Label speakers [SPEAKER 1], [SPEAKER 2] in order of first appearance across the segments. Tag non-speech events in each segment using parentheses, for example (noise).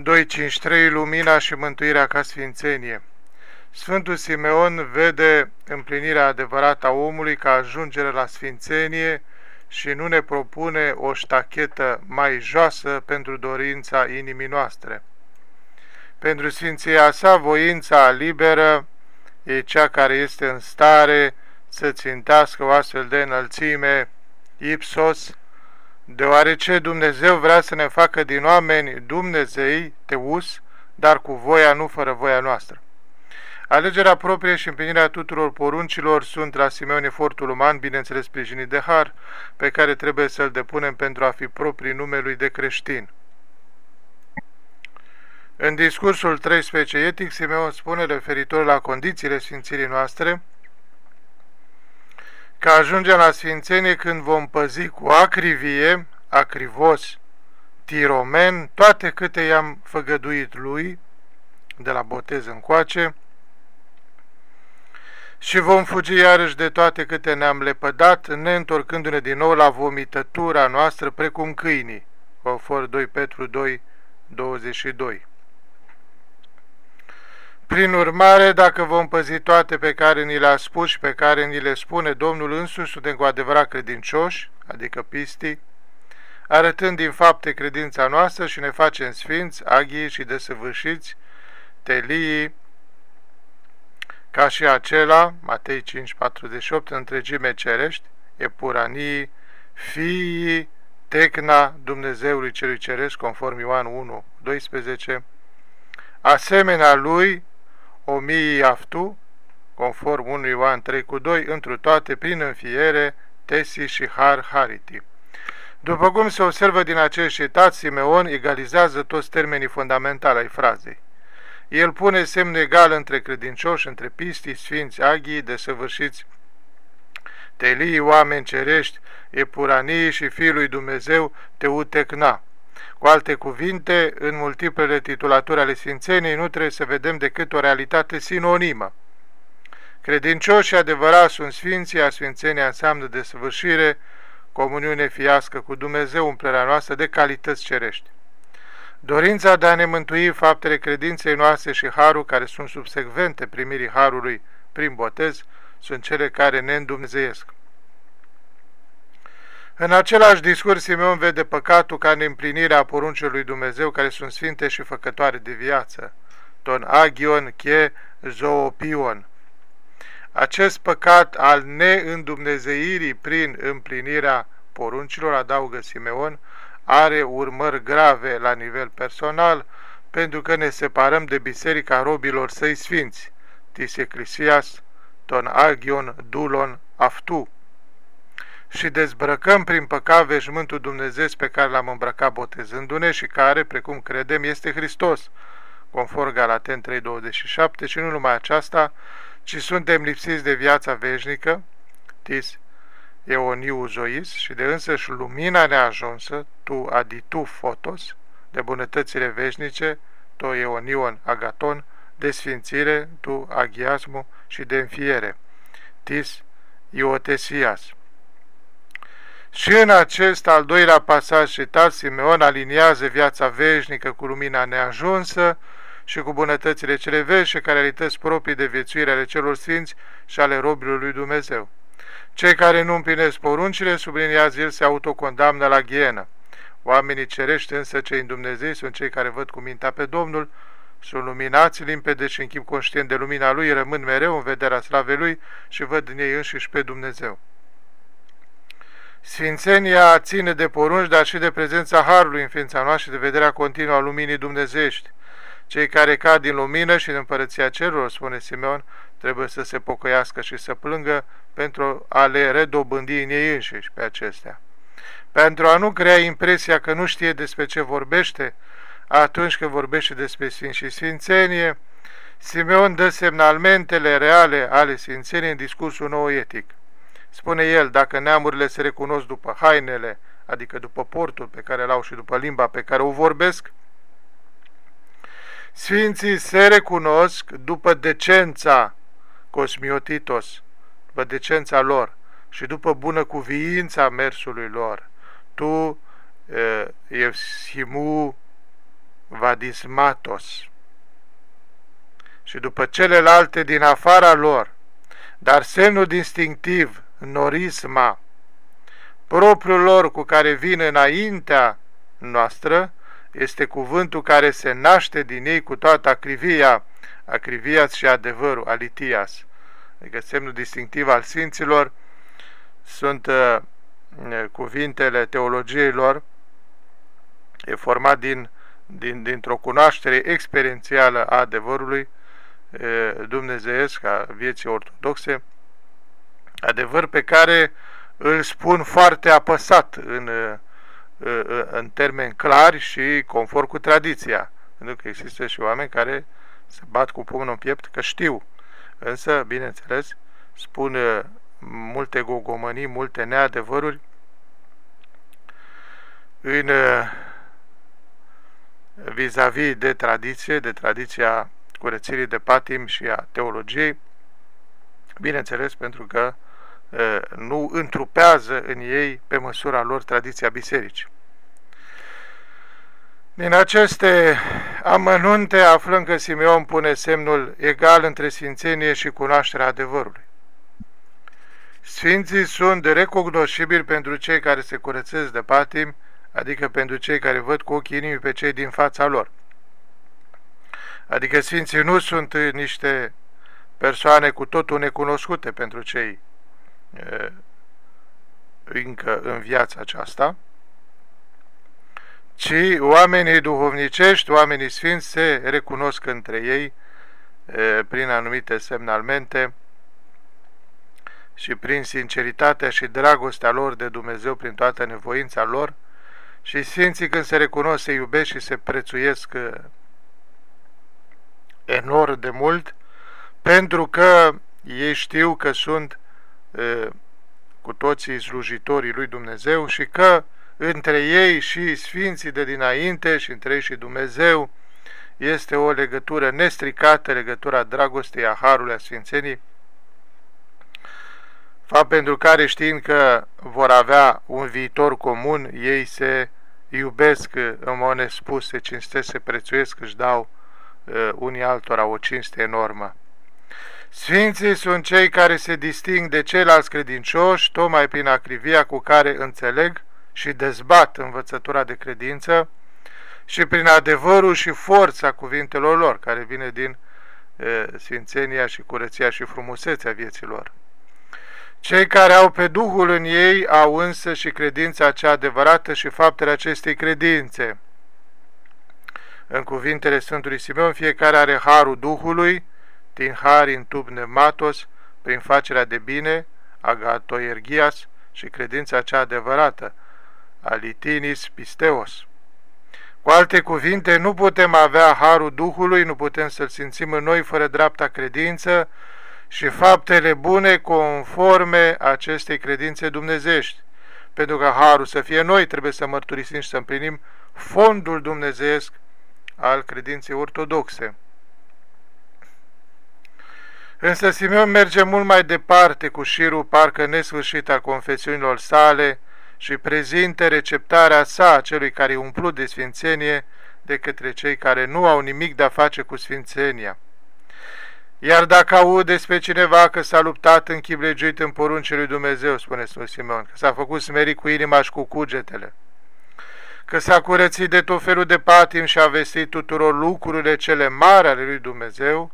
[SPEAKER 1] 253 Lumina și mântuirea ca sfințenie Sfântul Simeon vede împlinirea adevărată a omului ca ajungere la sfințenie și nu ne propune o ștachetă mai joasă pentru dorința inimii noastre. Pentru sfinția sa, voința liberă e cea care este în stare să țintească o astfel de înălțime ipsos, deoarece Dumnezeu vrea să ne facă din oameni Dumnezei, teus, dar cu voia, nu fără voia noastră. Alegerea proprie și împlinirea tuturor poruncilor sunt la Simeon efortul uman, bineînțeles sprijinit de har, pe care trebuie să-l depunem pentru a fi proprii numelui de creștin. În discursul 13 etic, Simeon spune referitor la condițiile sfințirii noastre, că ajungem la sfințenie când vom păzi cu acrivie, acrivos, tiromen, toate câte i-am făgăduit lui, de la botez încoace, și vom fugi iarăși de toate câte ne-am lepădat, neîntorcându-ne din nou la vomitătura noastră precum câinii. Conform 2 Petru 2, 22. Prin urmare, dacă vom păzi toate pe care ni le-a spus și pe care ni le spune Domnul însuși, suntem cu adevărat credincioși, adică pistii, arătând din fapte credința noastră și ne facem sfinți, aghii și desăvârșiți, telii, ca și acela, Matei 5:48, întregime cerești, epuranii, fiii, tecna Dumnezeului Celui Ceresc, conform Ioan 1, 12, asemenea lui, o mii aftu, conform 1 Ioan 3 cu 2, întru toate, prin înfiere, tesi și har hariti. După cum se observă din acest citat, Simeon egalizează toți termenii fundamentali ai frazei. El pune semn egal între credincioși, între pistii, sfinți, aghii, desăvârșiți, telii, oameni cerești, epuranii și Fiul lui Dumnezeu, Teutecna. Cu alte cuvinte, în multiplele titulaturi ale Sfințeniei nu trebuie să vedem decât o realitate sinonimă. Credincioși și adevărați sunt Sfinții, a Sfințenia înseamnă desăvârșire, comuniune fiască cu Dumnezeu, umplerea noastră de calități cerești. Dorința de a ne mântui faptele credinței noastre și harul care sunt subsecvente primirii harului prin botez sunt cele care ne îndumnezeiesc. În același discurs, Simeon vede păcatul ca neîmplinirea poruncilor lui Dumnezeu care sunt sfinte și făcătoare de viață. Ton agion che zoopion. Acest păcat al neîndumnezeirii prin împlinirea poruncilor, adaugă Simeon, are urmări grave la nivel personal, pentru că ne separăm de biserica robilor săi sfinți, tis ecclesias, ton agion, dulon, aftu, și dezbrăcăm prin păcat veșmântul Dumnezeu pe care l-am îmbrăcat botezându-ne și care, precum credem, este Hristos, conform Galaten 3.27, și nu numai aceasta, ci suntem lipsiți de viața veșnică, tis Eoniu Zois și de însăși lumina neajunsă, tu aditu fotos, de bunătățile veșnice, to Eonion agaton, de sfințire, tu agiasmu și de înfiere, tis iotesias. Și în acest al doilea pasaj citat, Simeon aliniază viața veșnică cu lumina neajunsă și cu bunătățile cele vești și care realități proprii de viețuire ale celor sfinți și ale robilor lui Dumnezeu. Cei care nu împlinesc poruncile, subliniază el, se autocondamnă la ghienă. Oamenii cerești însă cei în Dumnezeu sunt cei care văd cu mintea pe Domnul, sunt luminați limpede și în chip conștient de lumina Lui, rămân mereu în vederea slavei Lui și văd în ei înșiși pe Dumnezeu. Sfințenia ține de porunci, dar și de prezența Harului în ființa noastră și de vederea continuă a luminii dumnezești. Cei care cad din lumină și din împărăția cerurilor, spune Simeon, trebuie să se pocăiască și să plângă pentru a le redobândi în ei înșiși pe acestea. Pentru a nu crea impresia că nu știe despre ce vorbește, atunci când vorbește despre Sfinț și Sfințenie, Simeon dă semnalmentele reale ale Sfințeniei în discursul nou etic. Spune el, dacă neamurile se recunosc după hainele, adică după portul pe care l-au și după limba pe care o vorbesc, Sfinții se recunosc după decența cosmiotitos, după decența lor și după bună cuviința mersului lor. Tu, Evsimu pnemadismatos și după celelalte din afara lor, dar semnul distinctiv, norisma, propriul lor cu care vin înaintea noastră, este cuvântul care se naște din ei cu toată acrivia, acrivias și adevărul, alitias. Adică semnul distinctiv al Sfinților sunt uh, cuvintele teologiei lor, e format din, din, dintr-o cunoaștere experiențială a adevărului uh, dumnezeiesc, a vieții ortodoxe, adevăr pe care îl spun foarte apăsat în, uh, uh, în termeni clari și conform cu tradiția. Pentru că există și oameni care se bat cu pumnul în piept că știu. Însă, bineînțeles, spun uh, multe gogomănii, multe neadevăruri în vis-a-vis -vis de tradiție, de tradiția curățirii de patim și a teologiei, bineînțeles pentru că nu întrupează în ei pe măsura lor tradiția bisericii. Din aceste amănunte aflăm că Simeon pune semnul egal între sfințenie și cunoașterea adevărului. Sfinții sunt recognosibili pentru cei care se curățesc de patim, adică pentru cei care văd cu ochii inimii pe cei din fața lor. Adică Sfinții nu sunt niște persoane cu totul necunoscute pentru cei încă în viața aceasta, ci oamenii duhovnicești, oamenii sfinți se recunosc între ei prin anumite semnalmente și prin sinceritatea și dragostea lor de Dumnezeu, prin toată nevoința lor, și Sfinții când se recunosc, se iubesc și se prețuiesc enorm de mult, pentru că ei știu că sunt cu toții slujitorii lui Dumnezeu și că între ei și sfinții de dinainte și între ei și Dumnezeu este o legătură nestricată, legătura dragostei, a harului, a sfințenii, fapt pentru care știind că vor avea un viitor comun, ei se iubesc în mod nespus, se cinstesc, se prețuiesc, își dau uh, unii altora o cinste enormă. Sfinții sunt cei care se disting de ceilalți credincioși, tocmai prin acrivia cu care înțeleg și dezbat învățătura de credință și prin adevărul și forța cuvintelor lor, care vine din e, sfințenia și curăția și frumusețea vieților. Cei care au pe Duhul în ei au însă și credința cea adevărată și faptele acestei credințe. În cuvintele Sfântului Simeon, fiecare are harul Duhului, din in tub pneumatos, prin facerea de bine, agatoergias și credința cea adevărată, alitinis pisteos. Cu alte cuvinte, nu putem avea harul Duhului, nu putem să-L simțim în noi fără dreapta credință și faptele bune conforme acestei credințe dumnezești. Pentru că harul să fie noi, trebuie să mărturisim și să împlinim fondul dumnezeesc al credinței ortodoxe. Însă Simeon merge mult mai departe cu șirul parcă nesfârșit al confesiunilor sale și prezintă receptarea sa celui care e umplut de sfințenie de către cei care nu au nimic de a face cu sfințenia. Iar dacă aud despre cineva că s-a luptat în chiblegiuit în poruncii lui Dumnezeu, spune Sfânt Simeon, că s-a făcut smerit cu inima și cu cugetele, că s-a curățit de tot felul de patim și a vestit tuturor lucrurile cele mari ale lui Dumnezeu,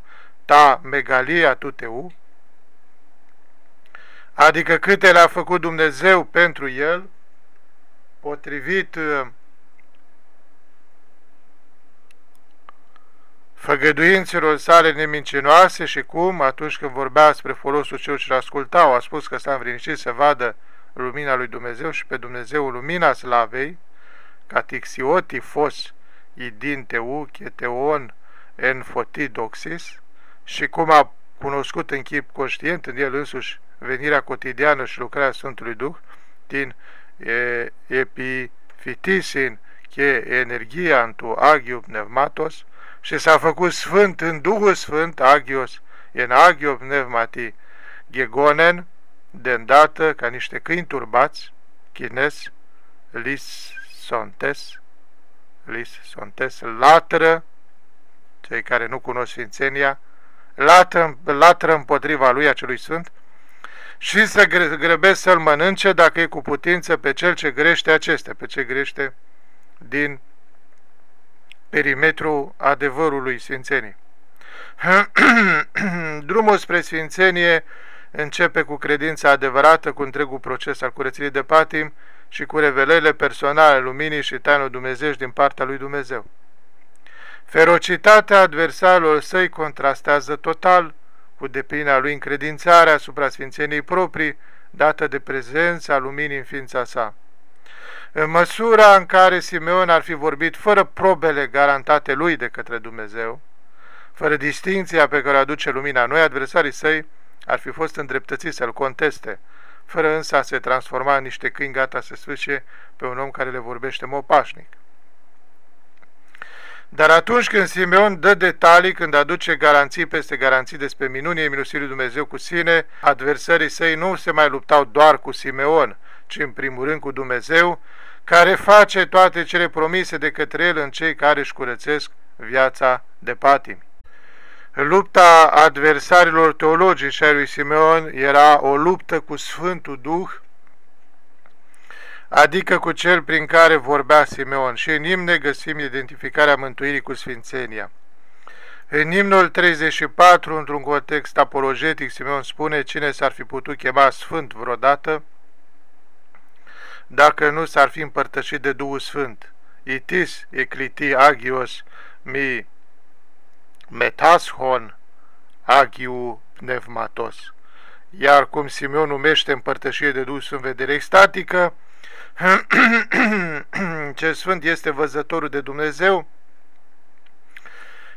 [SPEAKER 1] ta megalia tuteu, adică câte le-a făcut Dumnezeu pentru el, potrivit uh, făgăduințelor sale nemincinoase și cum, atunci când vorbea spre folosul celor ce ascultau, a spus că s-a învrinicit să vadă lumina lui Dumnezeu și pe Dumnezeu lumina slavei, ca tixioti fos idin teu, cheteon en fotidoxis, și cum a cunoscut în chip conștient în el însuși venirea cotidiană și lucrarea Sfântului Duh din e, epifitisin che energia întu agiu pneumatos și s-a făcut sfânt în Duhul Sfânt agios în agio pneumati gegonen de îndată ca niște câini turbați chines lis sontes lis sontes, latră, cei care nu cunosc Sfințenia, latră, latră împotriva lui acelui Sfânt, și să grăbesc să-l mănânce dacă e cu putință pe cel ce grește acestea, pe ce grește din perimetru adevărului Sfințenii. (clears throat) Drumul spre Sfințenie începe cu credința adevărată, cu întregul proces al curățirii de patim și cu revelările personale, luminii și tainul Dumnezeu din partea lui Dumnezeu. Ferocitatea adversarilor săi contrastează total cu deplinea lui încredințarea asupra sfințeniei proprii, dată de prezența luminii în ființa sa. În măsura în care Simeon ar fi vorbit fără probele garantate lui de către Dumnezeu, fără distinția pe care o aduce lumina, noi adversarii săi ar fi fost îndreptățiți să-l conteste, fără însă a se transforma în niște câini gata să sfârșie pe un om care le vorbește mopașnic. Dar atunci când Simeon dă detalii, când aduce garanții peste garanții despre minunie minusii lui Dumnezeu cu sine, adversarii săi nu se mai luptau doar cu Simeon, ci în primul rând cu Dumnezeu, care face toate cele promise de către el în cei care își curățesc viața de patimi. Lupta adversarilor teologici ai lui Simeon era o luptă cu Sfântul Duh, adică cu cel prin care vorbea Simeon. Și în imne găsim identificarea mântuirii cu Sfințenia. În imnul 34, într-un context apologetic, Simeon spune cine s-ar fi putut chema Sfânt vreodată, dacă nu s-ar fi împărtășit de Duhul Sfânt. Itis ecliti agios mi metashon agiu pneumatos. Iar cum Simeon numește împărtășire de Duhul Sfânt vedere extatică, (coughs) ce Sfânt este văzătorul de Dumnezeu,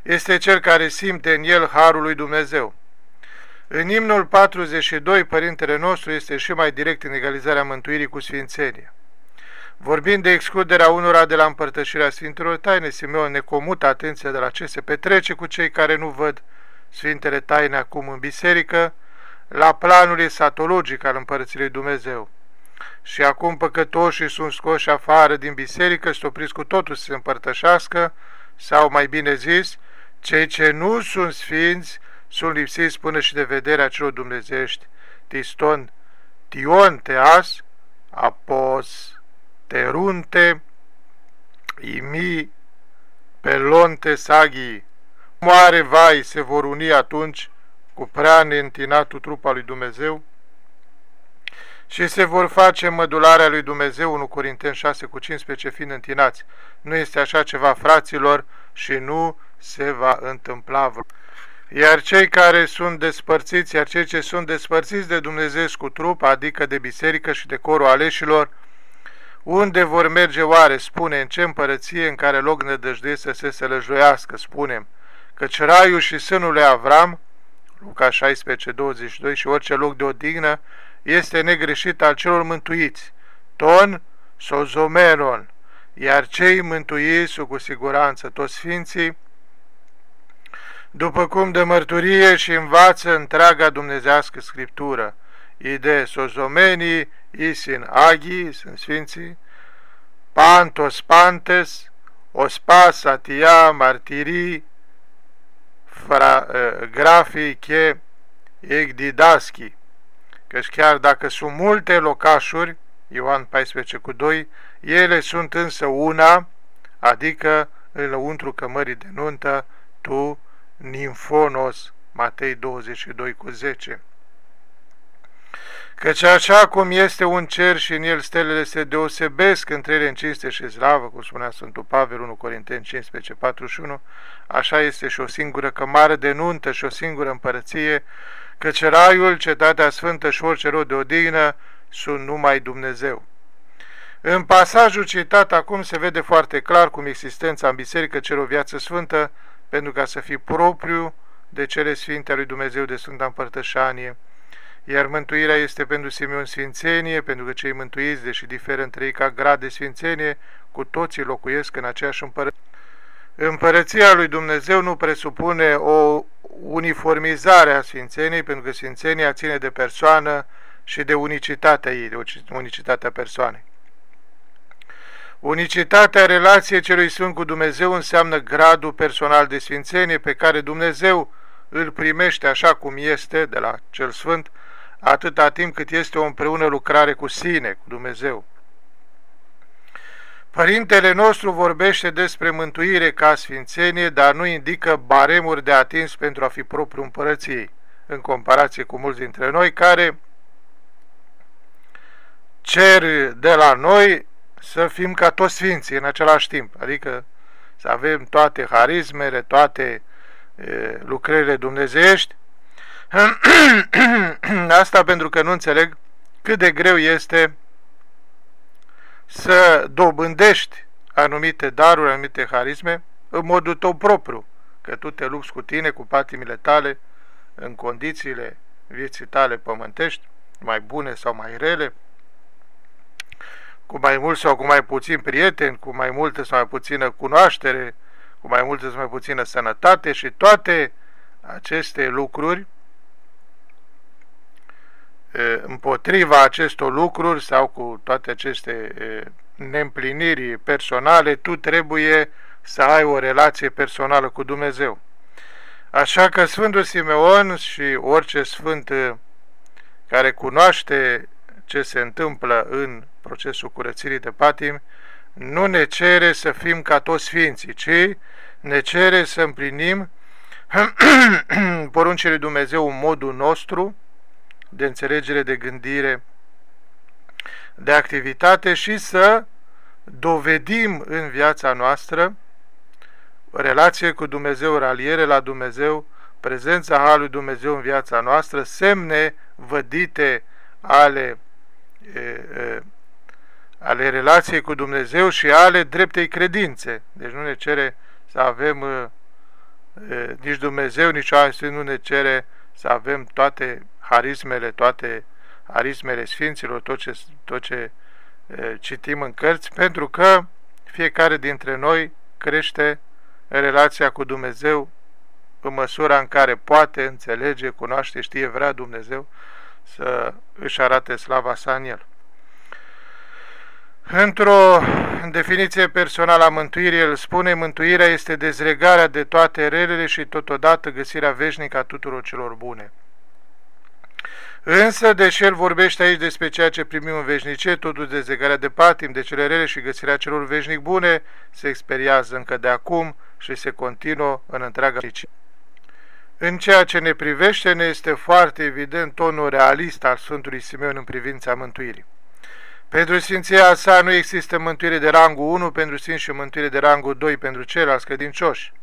[SPEAKER 1] este cel care simte în el Harul lui Dumnezeu. În imnul 42, Părintele nostru este și mai direct în egalizarea mântuirii cu Sfințenia. Vorbind de excluderea unora de la împărtășirea Sfintelor Taine, Simeon ne comută atenția de la ce se petrece cu cei care nu văd Sfintele Taine acum în biserică, la planul esatologic al împărățirii Dumnezeu. Și acum păcătoșii sunt scoși afară din biserică, stopriți cu totul să se împărtășească, sau mai bine zis, cei ce nu sunt sfinți sunt lipsiți până și de vederea celor dumnezești. Tiston, tion teas, apos terunte, imi, pelonte sagii. Moare vai se vor uni atunci cu prea neîntinatul trup al lui Dumnezeu și se vor face mădularea lui Dumnezeu 1 Corinteni 6 cu 15 fiind întinați. Nu este așa ceva, fraților, și nu se va întâmpla vreo. Iar cei care sunt despărțiți, iar cei ce sunt despărțiți de Dumnezeu cu trup, adică de biserică și de corul aleșilor, unde vor merge oare, spune, în ce împărăție, în care loc nădăjduie să se sălăjoiască, spunem, căci raiul și sânul lui Avram, Luca 16, 22, și orice loc de odihnă, este negreșit al celor mântuiți, ton sozomeron, iar cei mântuiți sunt cu siguranță toți sfinții, după cum de mărturie și învață întreaga dumnezească scriptură, ide sozomenii, isin agi, sunt sfinții, pantos pantes, ospas atia martirii, fra, uh, grafii che egdidaschi, căci chiar dacă sunt multe locașuri, Ioan 14 cu 2, ele sunt însă una, adică în lăuntru cămării de nuntă, tu, Nimfonos, Matei 22 cu 10. Căci așa cum este un cer și în el stelele se deosebesc între ele în cinste și slavă, cum spunea Sfântul Pavel 1 Corinteni 15, 41, așa este și o singură cămară de nuntă și o singură împărăție, căci raiul, cetatea sfântă și orice rod de odihnă sunt numai Dumnezeu. În pasajul citat acum se vede foarte clar cum existența în biserică cer o viață sfântă, pentru ca să fie propriu de cele sfinte a lui Dumnezeu de Sfânta Împărtășanie, iar mântuirea este pentru Simeon Sfințenie, pentru că cei mântuiți, deși diferă între ei ca grad de Sfințenie, cu toții locuiesc în aceeași împărăție. Împărăția lui Dumnezeu nu presupune o uniformizare a Sfințeniei, pentru că Sfințenia ține de persoană și de unicitatea ei, de unicitatea persoanei. Unicitatea relației celui Sfânt cu Dumnezeu înseamnă gradul personal de sfințenie pe care Dumnezeu îl primește așa cum este de la cel Sfânt, atâta timp cât este o împreună lucrare cu sine, cu Dumnezeu. Părintele nostru vorbește despre mântuire ca sfințenie, dar nu indică baremuri de atins pentru a fi propriu împărăției, în comparație cu mulți dintre noi care cer de la noi să fim ca toți sfinții în același timp, adică să avem toate harismele, toate e, lucrările dumnezeiești. (clears throat) Asta pentru că nu înțeleg cât de greu este să dobândești anumite daruri, anumite harisme în modul tău propriu, că tu te lupți cu tine, cu patimile tale, în condițiile vieții tale pământești, mai bune sau mai rele, cu mai mult sau cu mai puțin prieteni, cu mai multă sau mai puțină cunoaștere, cu mai multă sau mai puțină sănătate și toate aceste lucruri împotriva acestor lucruri sau cu toate aceste neîmpliniri personale, tu trebuie să ai o relație personală cu Dumnezeu. Așa că Sfântul Simeon și orice sfânt care cunoaște ce se întâmplă în procesul curățirii de patim, nu ne cere să fim ca toți sfinții, ci ne cere să împlinim (clears throat) poruncile Dumnezeu în modul nostru de înțelegere, de gândire, de activitate și să dovedim în viața noastră relație cu Dumnezeu, raliere la Dumnezeu, prezența Harului Dumnezeu în viața noastră, semne vădite ale e, e, ale relației cu Dumnezeu și ale dreptei credințe. Deci nu ne cere să avem e, nici Dumnezeu, nici alții nu ne cere să avem toate harismele, toate harismele Sfinților, tot ce, tot ce e, citim în cărți, pentru că fiecare dintre noi crește în relația cu Dumnezeu în măsura în care poate, înțelege, cunoaște, știe, vrea Dumnezeu să își arate slava sa în el. Într-o definiție personală a mântuirii, el spune, mântuirea este dezlegarea de toate relele și totodată găsirea veșnică a tuturor celor bune. Însă, deși el vorbește aici despre ceea ce primim în veșnicie, totul dezlegarea de patim, de cele rele și găsirea celor veșnic bune, se experiază încă de acum și se continuă în întreaga vicie. În ceea ce ne privește, ne este foarte evident tonul realist al Sfântului Simeon în privința mântuirii. Pentru Sfinția sa nu există mântuire de rangul 1 pentru Sfinți și mântuire de rangul 2 pentru ceilalți credincioși.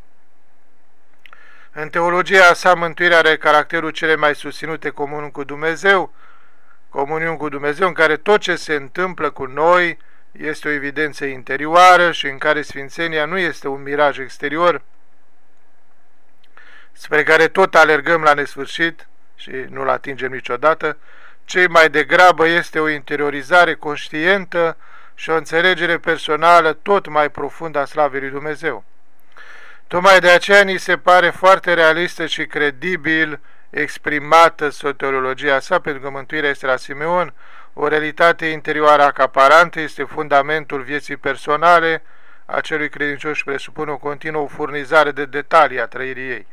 [SPEAKER 1] În teologia sa, mântuirea are caracterul cele mai susținute comun cu Dumnezeu, comuniuni cu Dumnezeu, în care tot ce se întâmplă cu noi este o evidență interioară și în care Sfințenia nu este un miraj exterior, spre care tot alergăm la nesfârșit și nu-l atingem niciodată, ci mai degrabă este o interiorizare conștientă și o înțelegere personală tot mai profundă a slavei lui Dumnezeu. Tocmai de aceea ni se pare foarte realistă și credibil exprimată soteriologia sa, pentru că mântuirea este la Simeon, o realitate interioară acaparantă, este fundamentul vieții personale a celui credincios și presupune o continuă furnizare de detalii a trăirii ei.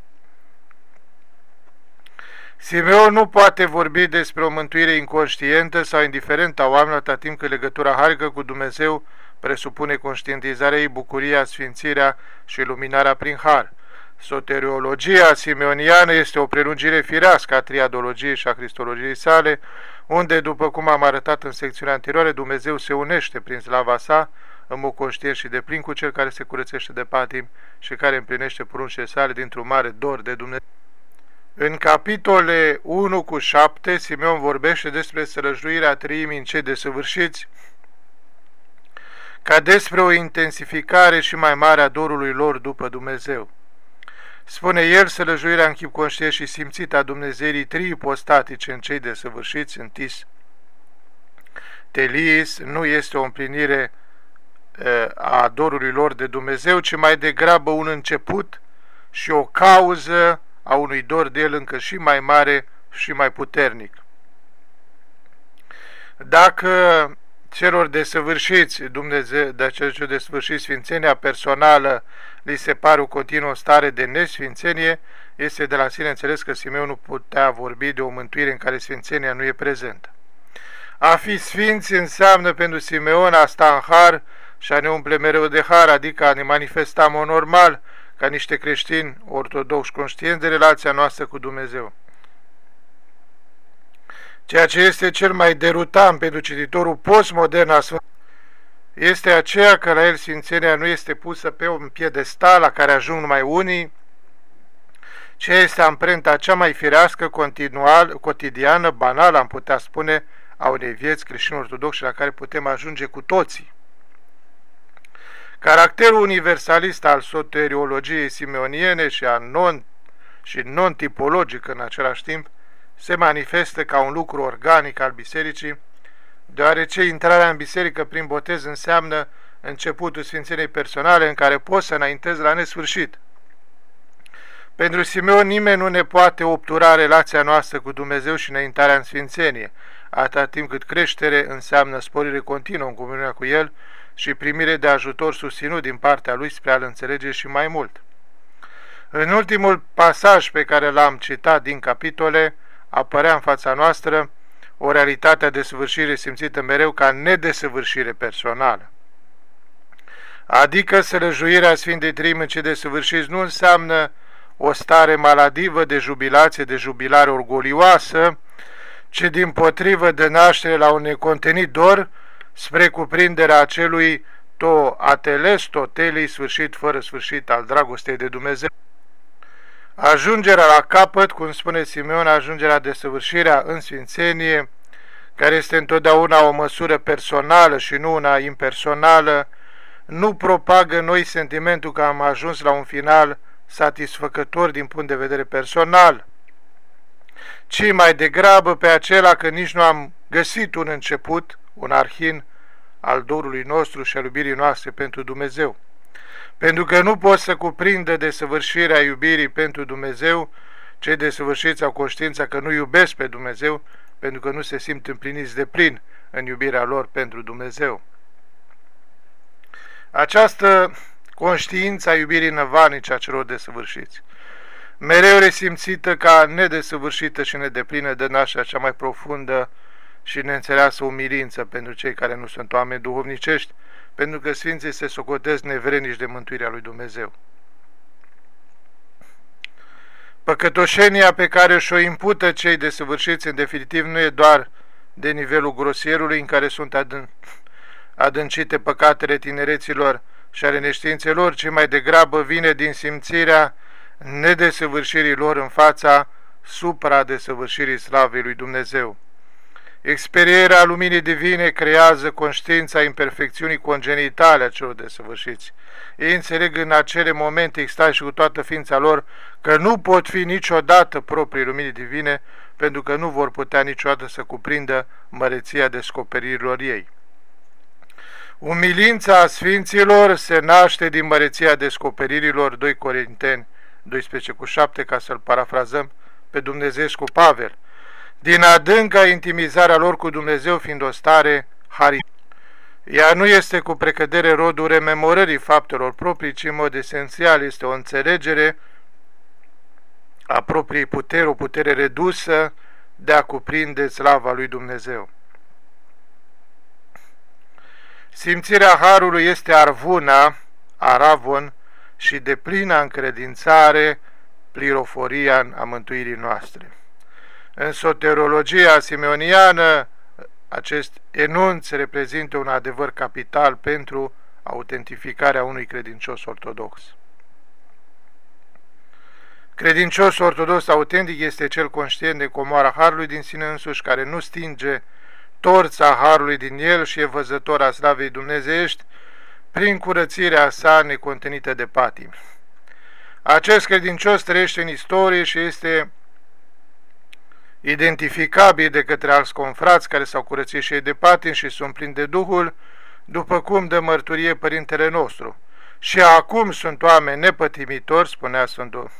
[SPEAKER 1] Simeon nu poate vorbi despre o mântuire inconștientă sau indiferentă a oamenilor atât timp cât legătura harică cu Dumnezeu presupune conștientizarea ei, bucuria, sfințirea și luminarea prin har. Soteriologia simeoniană este o prelungire firească a triadologiei și a cristologiei sale, unde, după cum am arătat în secțiunea anterioară, Dumnezeu se unește prin slava sa, în mod conștient și de plin cu cel care se curățește de patim și care împlinește poruncile sale dintr-un mare dor de Dumnezeu. În capitole 1 cu 7, Simeon vorbește despre sărăjuirea treimii în cei desăvârșiți, ca despre o intensificare și mai mare a dorului lor după Dumnezeu. Spune el sălăjuirea în chip conștient și simțit a Dumnezeirii triipostatice în cei desăvârșiți, în tis. Telis nu este o împlinire a dorului lor de Dumnezeu, ci mai degrabă un început și o cauză a unui dor de el încă și mai mare și mai puternic. Dacă celor desăvârșiți Dumnezeu, de celor desăvârșiți sfințenia personală li se pare o continuă stare de nesfințenie, este de la sine înțeles că Simeon nu putea vorbi de o mântuire în care sfințenia nu e prezentă. A fi sfinți înseamnă pentru Simeon a sta în har și a ne umple mereu de har, adică a ne manifesta normal ca niște creștini ortodoxi conștienți de relația noastră cu Dumnezeu. Ceea ce este cel mai derutant pentru cititorul postmodern a Sfântului este aceea că la el sfințenia nu este pusă pe un piedestal la care ajung numai unii, ce este amprenta cea mai firească, continual, cotidiană, banală, am putea spune, a unei vieți creștini ortodoxe la care putem ajunge cu toții. Caracterul universalist al soteriologiei simeoniene și, a non, și non-tipologic în același timp se manifestă ca un lucru organic al bisericii, deoarece intrarea în biserică prin botez înseamnă începutul sfințeniei personale în care poți să înaintezi la nesfârșit. Pentru Simeon nimeni nu ne poate obtura relația noastră cu Dumnezeu și înaintarea în sfințenie, atâta timp cât creștere înseamnă sporire continuă în comuniunea cu El și primire de ajutor susținut din partea Lui spre a-L înțelege și mai mult. În ultimul pasaj pe care l-am citat din capitole, apărea în fața noastră o realitate de săvârșire simțită mereu ca nedesăvârșire personală. Adică sărăjuirea Sfintei Treimi ce desăvârșiți nu înseamnă o stare maladivă de jubilație, de jubilare orgolioasă, ci din potrivă de naștere la un necontenit dor spre cuprinderea acelui to ateles, totelii, sfârșit fără sfârșit al dragostei de Dumnezeu. Ajungerea la capăt, cum spune Simeon, ajungerea de săvârșirea în sfințenie, care este întotdeauna o măsură personală și nu una impersonală, nu propagă noi sentimentul că am ajuns la un final satisfăcător din punct de vedere personal, ci mai degrabă pe acela că nici nu am găsit un început, un arhin al dorului nostru și al iubirii noastre pentru Dumnezeu. Pentru că nu pot să cuprindă desăvârșirea iubirii pentru Dumnezeu, cei desăvârșiți au conștiința că nu iubesc pe Dumnezeu, pentru că nu se simt împliniți de plin în iubirea lor pentru Dumnezeu. Această conștiință a iubirii năvanice a celor desăvârșiți, mereu resimțită ca nedesăvârșită și nedeplină de nașterea cea mai profundă și neînțeleasă umilință pentru cei care nu sunt oameni duhovnicești, pentru că Sfinții se socotesc nevrenici de mântuirea lui Dumnezeu. Păcătoșenia pe care și-o impută cei desăvârșiți în definitiv nu e doar de nivelul grosierului în care sunt adân adâncite păcatele tinereților și ale neștiințelor, ci mai degrabă vine din simțirea nedesăvârșirii lor în fața supra-desăvârșirii slavei lui Dumnezeu. Experierea luminii divine creează conștiința imperfecțiunii congenitale a celor desăvârșiți. Ei înțeleg în acele momente extai și cu toată ființa lor că nu pot fi niciodată proprii luminii divine, pentru că nu vor putea niciodată să cuprindă măreția descoperirilor ei. Umilința Sfinților se naște din măreția descoperirilor 2 Corinteni 12 cu 7, ca să-l parafrazăm pe Dumnezeu cu Pavel, din adânca intimizarea lor cu Dumnezeu fiind o stare hari. Ea nu este cu precădere rodul rememorării faptelor proprii, ci în mod esențial este o înțelegere a propriei puteri, o putere redusă de a cuprinde slava lui Dumnezeu. Simțirea Harului este arvuna, aravon și de plină încredințare pliroforia a mântuirii noastre. În soterologia simeoniană, acest enunț reprezintă un adevăr capital pentru autentificarea unui credincios ortodox. Credincios ortodox autentic este cel conștient de comoara Harului din sine însuși, care nu stinge torța Harului din el și e văzător a slavei dumnezeiești prin curățirea sa necontenită de patim. Acest credincios trăiește în istorie și este identificabil de către alți confrați care s-au curățit și ei de patim și sunt plini de Duhul, după cum dă mărturie Părintele nostru. Și acum sunt oameni nepătimitori, spunea Sfântul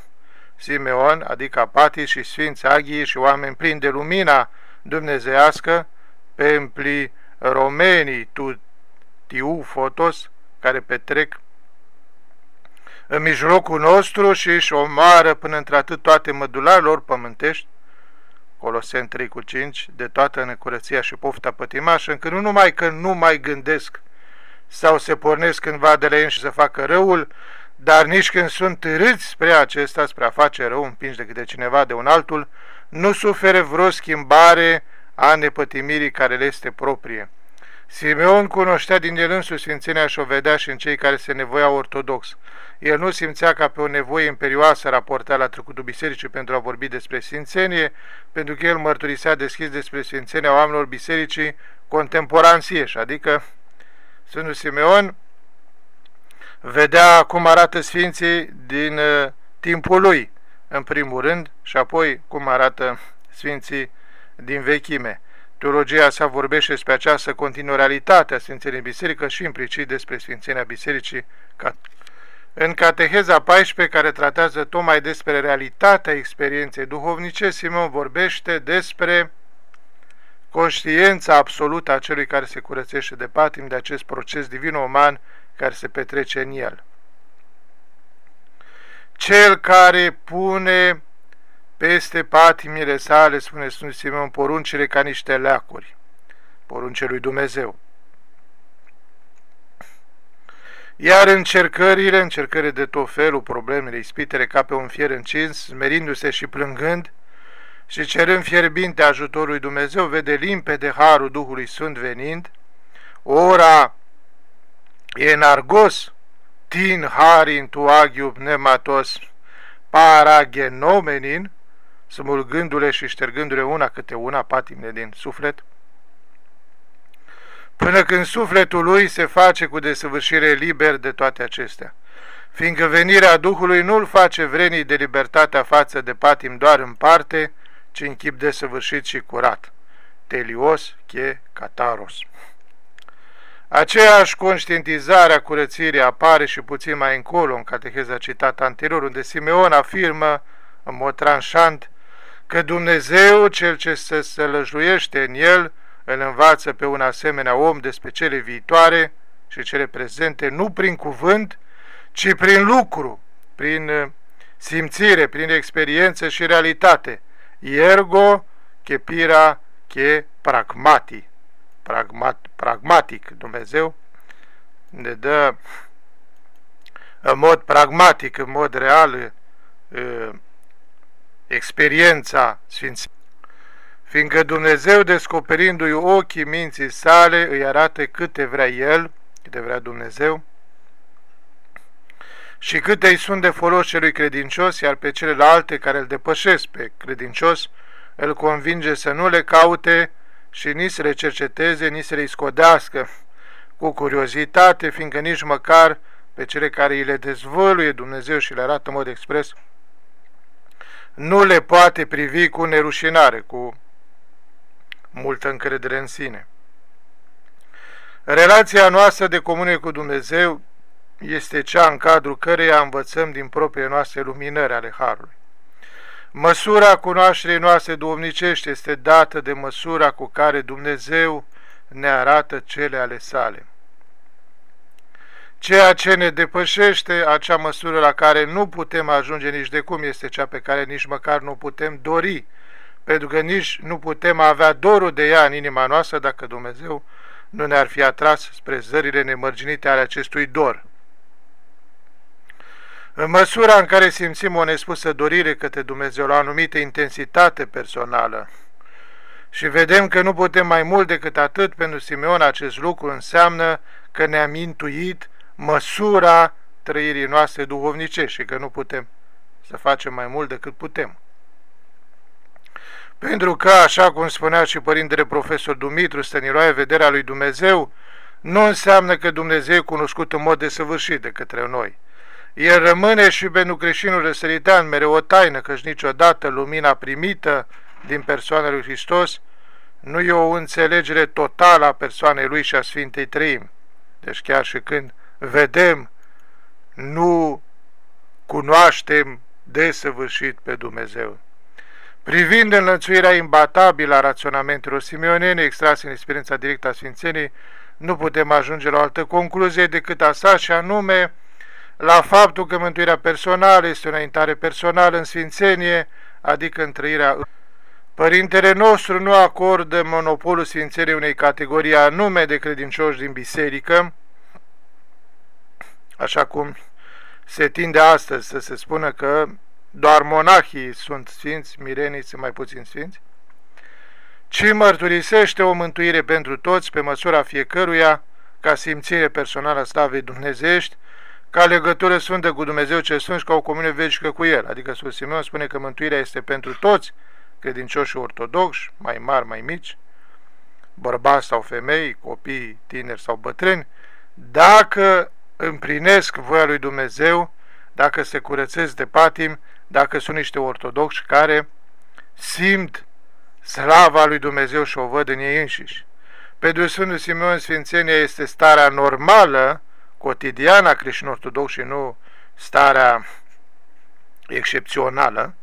[SPEAKER 1] Simeon, adică apatii și sfinți aghii și oameni plini de lumina dumnezeiască, pempli romenii tu tiu fotos, care petrec în mijlocul nostru și își omoară până într-atât toate mădularelor pământești, Coloseni 3 cu 5, de toată necurăția și pofta pătimașă, încât nu numai că nu mai gândesc sau se pornesc cândva de la ei și să facă răul, dar nici când sunt târâți spre acesta, spre a face rău, împinși de câte cineva de un altul, nu suferă vreo schimbare a nepătimirii care le este proprie. Simeon cunoștea din el însuși sfințenia și o vedea și în cei care se nevoiau ortodox. El nu simțea ca pe o nevoie imperioasă raportat la trecutul bisericii pentru a vorbi despre sfințenie, pentru că el mărturisea deschis despre sfințenia oamenilor bisericii contemporansieși, adică Sfântul Simeon vedea cum arată sfinții din uh, timpul lui, în primul rând, și apoi cum arată sfinții din vechime. Teologia sa vorbește despre această continuaritate a Sfințenii Biserică și implicit despre Sfințenia Bisericii în Cateheza 14, care tratează tocmai despre realitatea experienței duhovnice, Simon vorbește despre conștiința absolută a celui care se curățește de patim de acest proces divin-uman care se petrece în el. Cel care pune peste patimile sale, spune Sfântul Simeon, poruncile ca niște leacuri, poruncile lui Dumnezeu. Iar încercările, încercările de tot felul, problemele, ispitele ca pe un fier încins, smerindu-se și plângând și cerând fierbinte ajutorul lui Dumnezeu, vede limpede harul Duhului Sfânt venind, ora enargos tin harin tu agiub nematos paragenomenin, smulgându-le și ștergându-le una câte una patimile din suflet, până când sufletul lui se face cu desăvârșire liber de toate acestea, fiindcă venirea Duhului nu-l face vrenii de libertatea față de patim doar în parte, ci în chip desăvârșit și curat. Telios, che, cataros. Aceeași conștientizare a curățirii apare și puțin mai încolo în cateheza citată anterior, unde Simeon afirmă în mod tranșant că Dumnezeu, cel ce se sălăjuiește în el, îl învață pe un asemenea om despre cele viitoare și cele prezente, nu prin cuvânt, ci prin lucru, prin uh, simțire, prin experiență și realitate. Ergo, chepira, che pragmati. Pragmat, pragmatic, Dumnezeu ne dă în mod pragmatic, în mod real, uh, experiența Sfinței fiindcă Dumnezeu, descoperindu-i ochii minții sale, îi arată câte vrea El, câte vrea Dumnezeu, și câte îi sunt de folos celui credincios, iar pe celelalte care îl depășesc pe credincios, îl convinge să nu le caute și nici să le cerceteze, nici să le scodească cu curiozitate, fiindcă nici măcar pe cele care îi le dezvăluie Dumnezeu și le arată în mod expres, nu le poate privi cu nerușinare, cu multă încredere în sine. Relația noastră de comune cu Dumnezeu este cea în cadrul căreia învățăm din propriile noastre luminări ale Harului. Măsura cunoașterii noastre duomnicești este dată de măsura cu care Dumnezeu ne arată cele ale sale. Ceea ce ne depășește, acea măsură la care nu putem ajunge nici de cum, este cea pe care nici măcar nu putem dori pentru că nici nu putem avea dorul de ea în inima noastră dacă Dumnezeu nu ne-ar fi atras spre zările nemărginite ale acestui dor. În măsura în care simțim o nespusă dorire către Dumnezeu la o anumită intensitate personală și vedem că nu putem mai mult decât atât, pentru Simeon acest lucru înseamnă că ne-am intuit măsura trăirii noastre duhovnicești și că nu putem să facem mai mult decât putem. Pentru că, așa cum spunea și părintele profesor Dumitru Stăniloae, vederea lui Dumnezeu nu înseamnă că Dumnezeu e cunoscut în mod desăvârșit de către noi. El rămâne și pentru creștinul răsăritean mereu o taină, căci niciodată lumina primită din persoana lui Hristos nu e o înțelegere totală a persoanei lui și a Sfintei Trăim. Deci chiar și când vedem, nu cunoaștem desăvârșit pe Dumnezeu. Privind înlățuirea imbatabilă a raționamentelor simeonene extrase în experiența directă a Sfințenii, nu putem ajunge la o altă concluzie decât asta și anume la faptul că mântuirea personală este o înaintare personală în Sfințenie, adică în trăirea Părintele nostru nu acordă monopolul sfințeniei unei categorii anume de credincioși din biserică, așa cum se tinde astăzi să se spună că doar monahii sunt sfinți, mirenii sunt mai puțin sfinți, ci mărturisește o mântuire pentru toți pe măsura fiecăruia ca simțire personală a slavei dumnezești, ca legătură sfântă cu Dumnezeu ce sunt și ca o comune veșnică cu El. Adică Sfânt Simeon spune că mântuirea este pentru toți credincioși ortodoxi, mai mari, mai mici, bărbați sau femei, copii, tineri sau bătrâni, dacă împlinesc voia lui Dumnezeu, dacă se curățesc de patim, dacă sunt niște ortodoxi care simt slava lui Dumnezeu și o văd în ei înșiși. Pentru Sfântul Simeon, Sfințenia este starea normală, cotidiană a creștinilor ortodoxi și nu starea excepțională,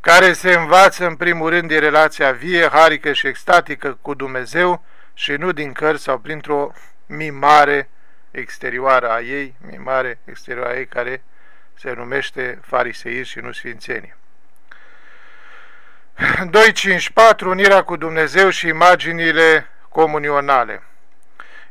[SPEAKER 1] care se învață în primul rând din relația vie, harică și extatică cu Dumnezeu și nu din cărți sau printr-o mimare exterioară a ei, mimare exterioară a ei care se numește fariseism și nu sfințenie. 2.5.4 Unirea cu Dumnezeu și imaginile comunionale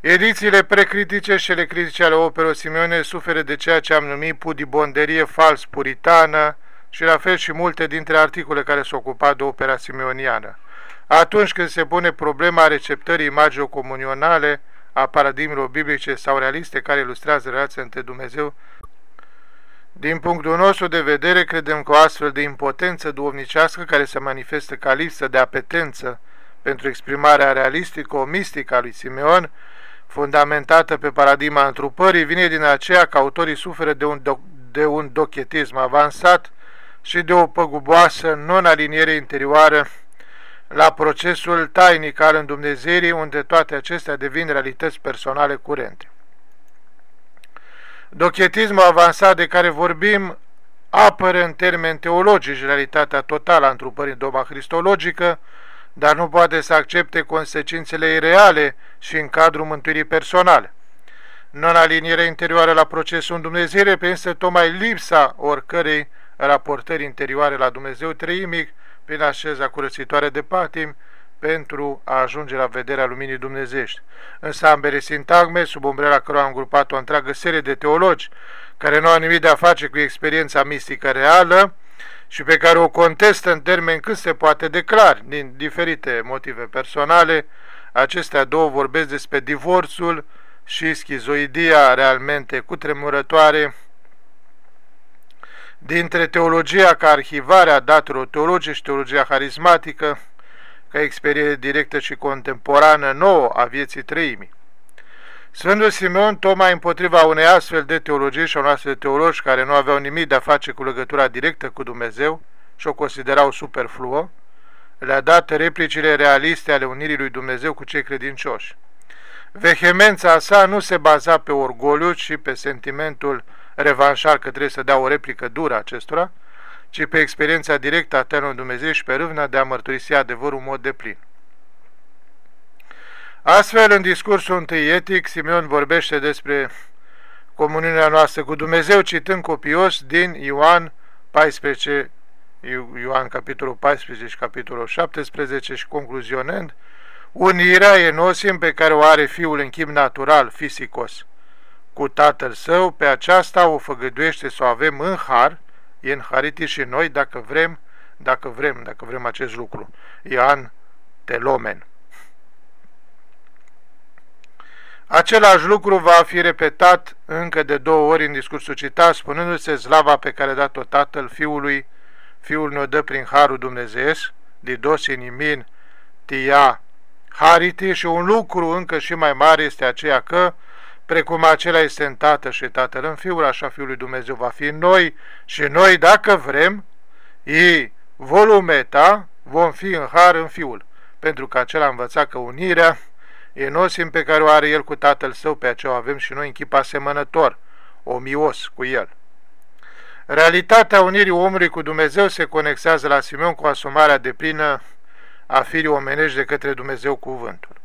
[SPEAKER 1] Edițiile precritice și cele critice ale operei Simeone suferă de ceea ce am numit pudibonderie fals puritană și la fel și multe dintre articole care s-au ocupat de opera simeoniană. Atunci când se pune problema receptării imaginilor comunionale, a paradigmelor biblice sau realiste care ilustrează relația între Dumnezeu. Din punctul nostru de vedere, credem că o astfel de impotență duovnicească care se manifestă ca lipsă de apetență pentru exprimarea realistică-mistică a lui Simeon, fundamentată pe paradigma întrupării, vine din aceea că autorii suferă de un, do- de un dochetism avansat și de o păguboasă non-aliniere interioară la procesul tainic al îndumnezeirii, unde toate acestea devin realități personale curente. Dochetismul avansat de care vorbim apără în termeni teologici realitatea totală a întrupării doma cristologică, dar nu poate să accepte consecințele reale și în cadrul mântuirii personale. Non-alinierea interioară la procesul în Dumnezeu însă tocmai lipsa oricărei raportări interioare la Dumnezeu treimic prin așeza curățitoare de patim, pentru a ajunge la vederea luminii dumnezești. Însă ambele sintagme, sub umbrela cărora am grupat o întreagă serie de teologi, care nu au nimic de a face cu experiența mistică reală și pe care o contestă în termeni cât se poate declar, din diferite motive personale, acestea două vorbesc despre divorțul și schizoidia realmente cutremurătoare dintre teologia ca arhivare a datelor teologice și teologia harismatică, ca experiență directă și contemporană nouă a vieții trăimii. Sfântul Simeon, tocmai împotriva unei astfel de teologie și a unui astfel de teologi care nu aveau nimic de a face cu legătura directă cu Dumnezeu și o considerau superfluă, le-a dat replicile realiste ale unirii lui Dumnezeu cu cei credincioși. Vehemența sa nu se baza pe orgoliu, ci pe sentimentul revanșar că trebuie să dea o replică dură acestora, ci pe experiența directă a Termenului Dumnezeu și pe râvna de a mărturisi adevărul în mod deplin. Astfel, în discursul întâi etic, Simeon vorbește despre comuniunea noastră cu Dumnezeu, citând copios din Ioan 14, Ioan capitolul 14 și capitolul 17 și concluzionând, unirea enosim pe care o are fiul în chip natural, fisicos, cu tatăl său, pe aceasta o făgăduiește să o avem în har, e în hariti și noi dacă vrem, dacă vrem, dacă vrem acest lucru. Ioan Telomen. Același lucru va fi repetat încă de două ori în discursul citat, spunându-se slava pe care a dat-o Tatăl Fiului, Fiul ne-o dă prin Harul Dumnezeesc, Didos inimin tia hariti și un lucru încă și mai mare este aceea că precum acela este în Tată și Tatăl în Fiul, așa Fiul lui Dumnezeu va fi în noi și noi, dacă vrem, ei volumeta, vom fi în har în Fiul, pentru că acela a învățat că unirea enosim pe care o are El cu Tatăl Său, pe aceea o avem și noi în chip asemănător, omios cu El. Realitatea unirii omului cu Dumnezeu se conexează la Simeon cu asumarea de plină a firii omenești de către Dumnezeu cuvântul.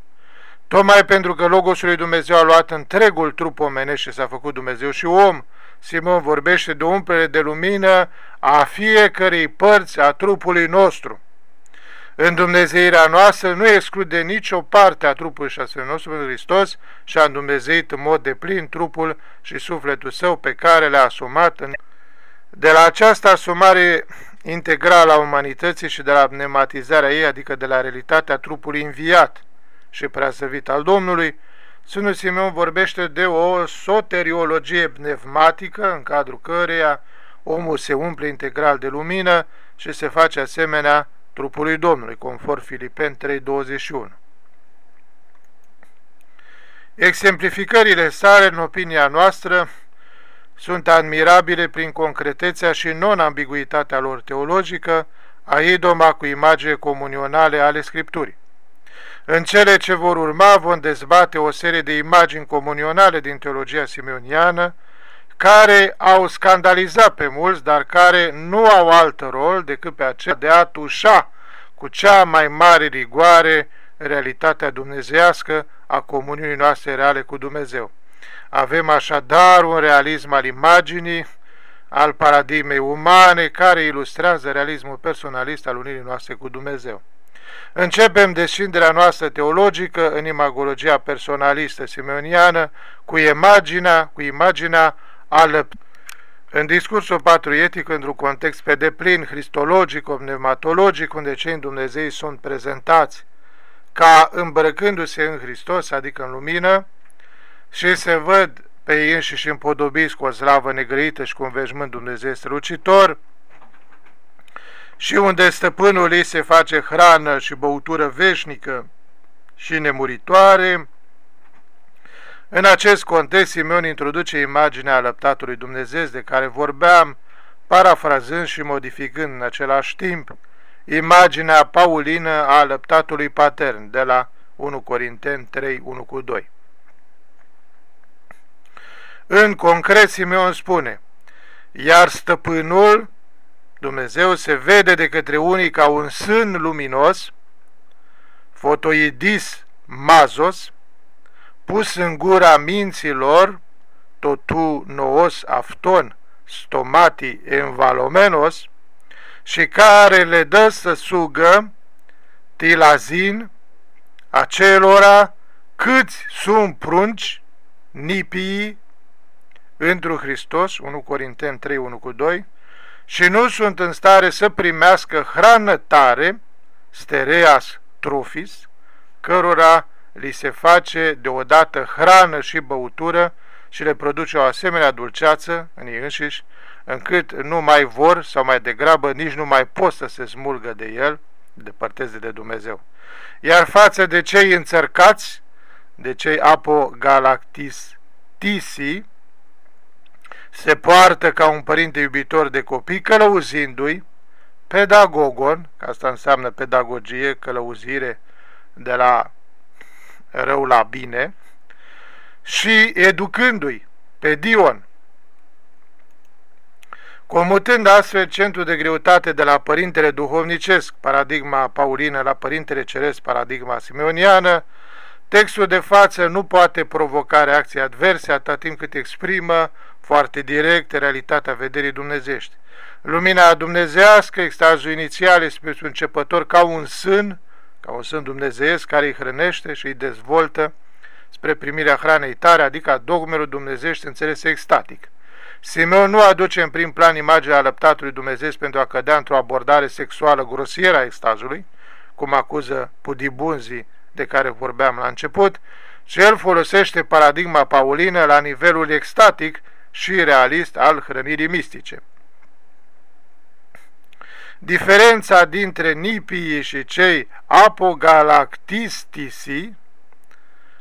[SPEAKER 1] Tocmai pentru că Logosul lui Dumnezeu a luat întregul trup omenesc și s-a făcut Dumnezeu și om, Simon vorbește de umplere de lumină a fiecărei părți a trupului nostru. În Dumnezeirea noastră nu exclude nicio parte a trupului și a Sfântului nostru pentru Hristos și a îndumnezeit în mod de plin trupul și sufletul său pe care le-a asumat în... De la această asumare integrală a umanității și de la pneumatizarea ei, adică de la realitatea trupului înviat și preasăvit al Domnului, Sfântul Simeon vorbește de o soteriologie pneumatică în cadrul căreia omul se umple integral de lumină și se face asemenea trupului Domnului, conform Filipen 3.21. Exemplificările sale, în opinia noastră, sunt admirabile prin concretețea și non-ambiguitatea lor teologică, a idoma cu imagine comunionale ale Scripturii. În cele ce vor urma vom dezbate o serie de imagini comunionale din teologia simeoniană, care au scandalizat pe mulți, dar care nu au alt rol decât pe aceea de a tușa cu cea mai mare rigoare realitatea dumnezească a comuniunii noastre reale cu Dumnezeu. Avem așadar un realism al imaginii, al paradigmei umane, care ilustrează realismul personalist al unirii noastre cu Dumnezeu. Începem descinderea noastră teologică în imagologia personalistă simeoniană cu imaginea, cu imaginea al în discursul patriotic, într-un context pe deplin cristologic, pneumatologic, unde cei în Dumnezei sunt prezentați ca îmbrăcându-se în Hristos, adică în lumină, și se văd pe ei înșiși împodobiți cu o slavă negrăită și cu un veșmânt Dumnezeu strălucitor, și unde stăpânul ei se face hrană și băutură veșnică și nemuritoare, în acest context, Simeon introduce imaginea lăptatului Dumnezeu de care vorbeam, parafrazând și modificând în același timp imaginea paulină a lăptatului patern de la 1 Corinteni 3, 1 cu 2. În concret, Simeon spune, iar stăpânul Dumnezeu se vede de către unii ca un sân luminos, fotoidis mazos, pus în gura minților, totu noos afton, stomati envalomenos, și care le dă să sugă tilazin acelora câți sunt prunci, nipii, întru Hristos, 1 Corinteni 3, 1 cu 2, și nu sunt în stare să primească hrană tare, stereas trofis, cărora li se face deodată hrană și băutură și le produce o asemenea dulceață în ei înșiși, încât nu mai vor sau mai degrabă nici nu mai pot să se smulgă de el, depărteze de Dumnezeu. Iar față de cei înțărcați, de cei apogalactisi, se poartă ca un părinte iubitor de copii, călăuzindu-i, pedagogon, că asta înseamnă pedagogie, călăuzire de la rău la bine, și educându-i pe Dion, comutând astfel centrul de greutate de la părintele duhovnicesc, paradigma paulină, la părintele ceresc, paradigma simeoniană, textul de față nu poate provoca reacții adverse atât timp cât exprimă foarte direct realitatea vederii dumnezești. Lumina dumnezească, extazul inițial, este un începător ca un sân, ca un sân dumnezeiesc care îi hrănește și îi dezvoltă spre primirea hranei tare, adică a dogmelor dumnezești înțelese extatic. Simeon nu aduce în prim plan imaginea lăptatului Dumnezeu pentru a cădea într-o abordare sexuală grosieră a extazului, cum acuză pudibunzii de care vorbeam la început, ci el folosește paradigma paulină la nivelul extatic și realist al hrănirii mistice. Diferența dintre nipii și cei apogalactistisi,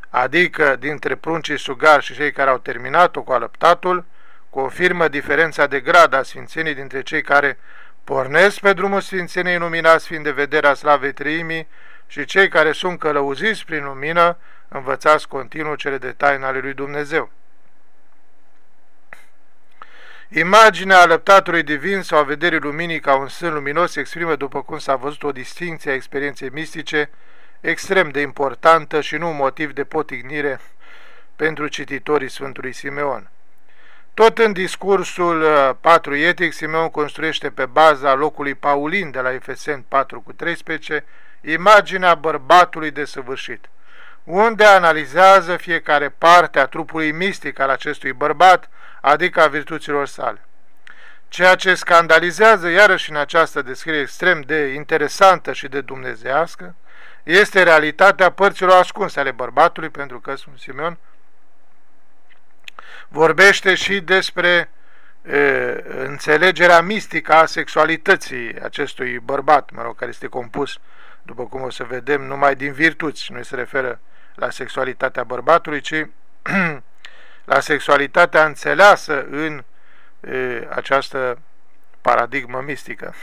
[SPEAKER 1] adică dintre pruncii sugari și cei care au terminat-o cu alăptatul, confirmă diferența de grad a sfințenii dintre cei care pornesc pe drumul sfințeniei luminați fiind de vederea slavei treimii și cei care sunt călăuziți prin lumină, învățați continuu cele de taine ale lui Dumnezeu. Imaginea alăptatului divin sau a vederii luminii ca un sân luminos exprimă, după cum s-a văzut, o distinție a experienței mistice extrem de importantă și nu un motiv de potignire pentru cititorii Sfântului Simeon. Tot în discursul 4 uh, etic, Simeon construiește pe baza locului Paulin de la Efesen 4 cu 13 imaginea bărbatului desăvârșit, unde analizează fiecare parte a trupului mistic al acestui bărbat, adică a virtuților sale. Ceea ce scandalizează iarăși în această descriere extrem de interesantă și de dumnezească, este realitatea părților ascunse ale bărbatului, pentru că Sfânt Simeon vorbește și despre e, înțelegerea mistică a sexualității acestui bărbat, mă rog, care este compus, după cum o să vedem, numai din virtuți. Nu se referă la sexualitatea bărbatului, ci (clears throat) la sexualitatea înțeleasă în e, această paradigmă mistică.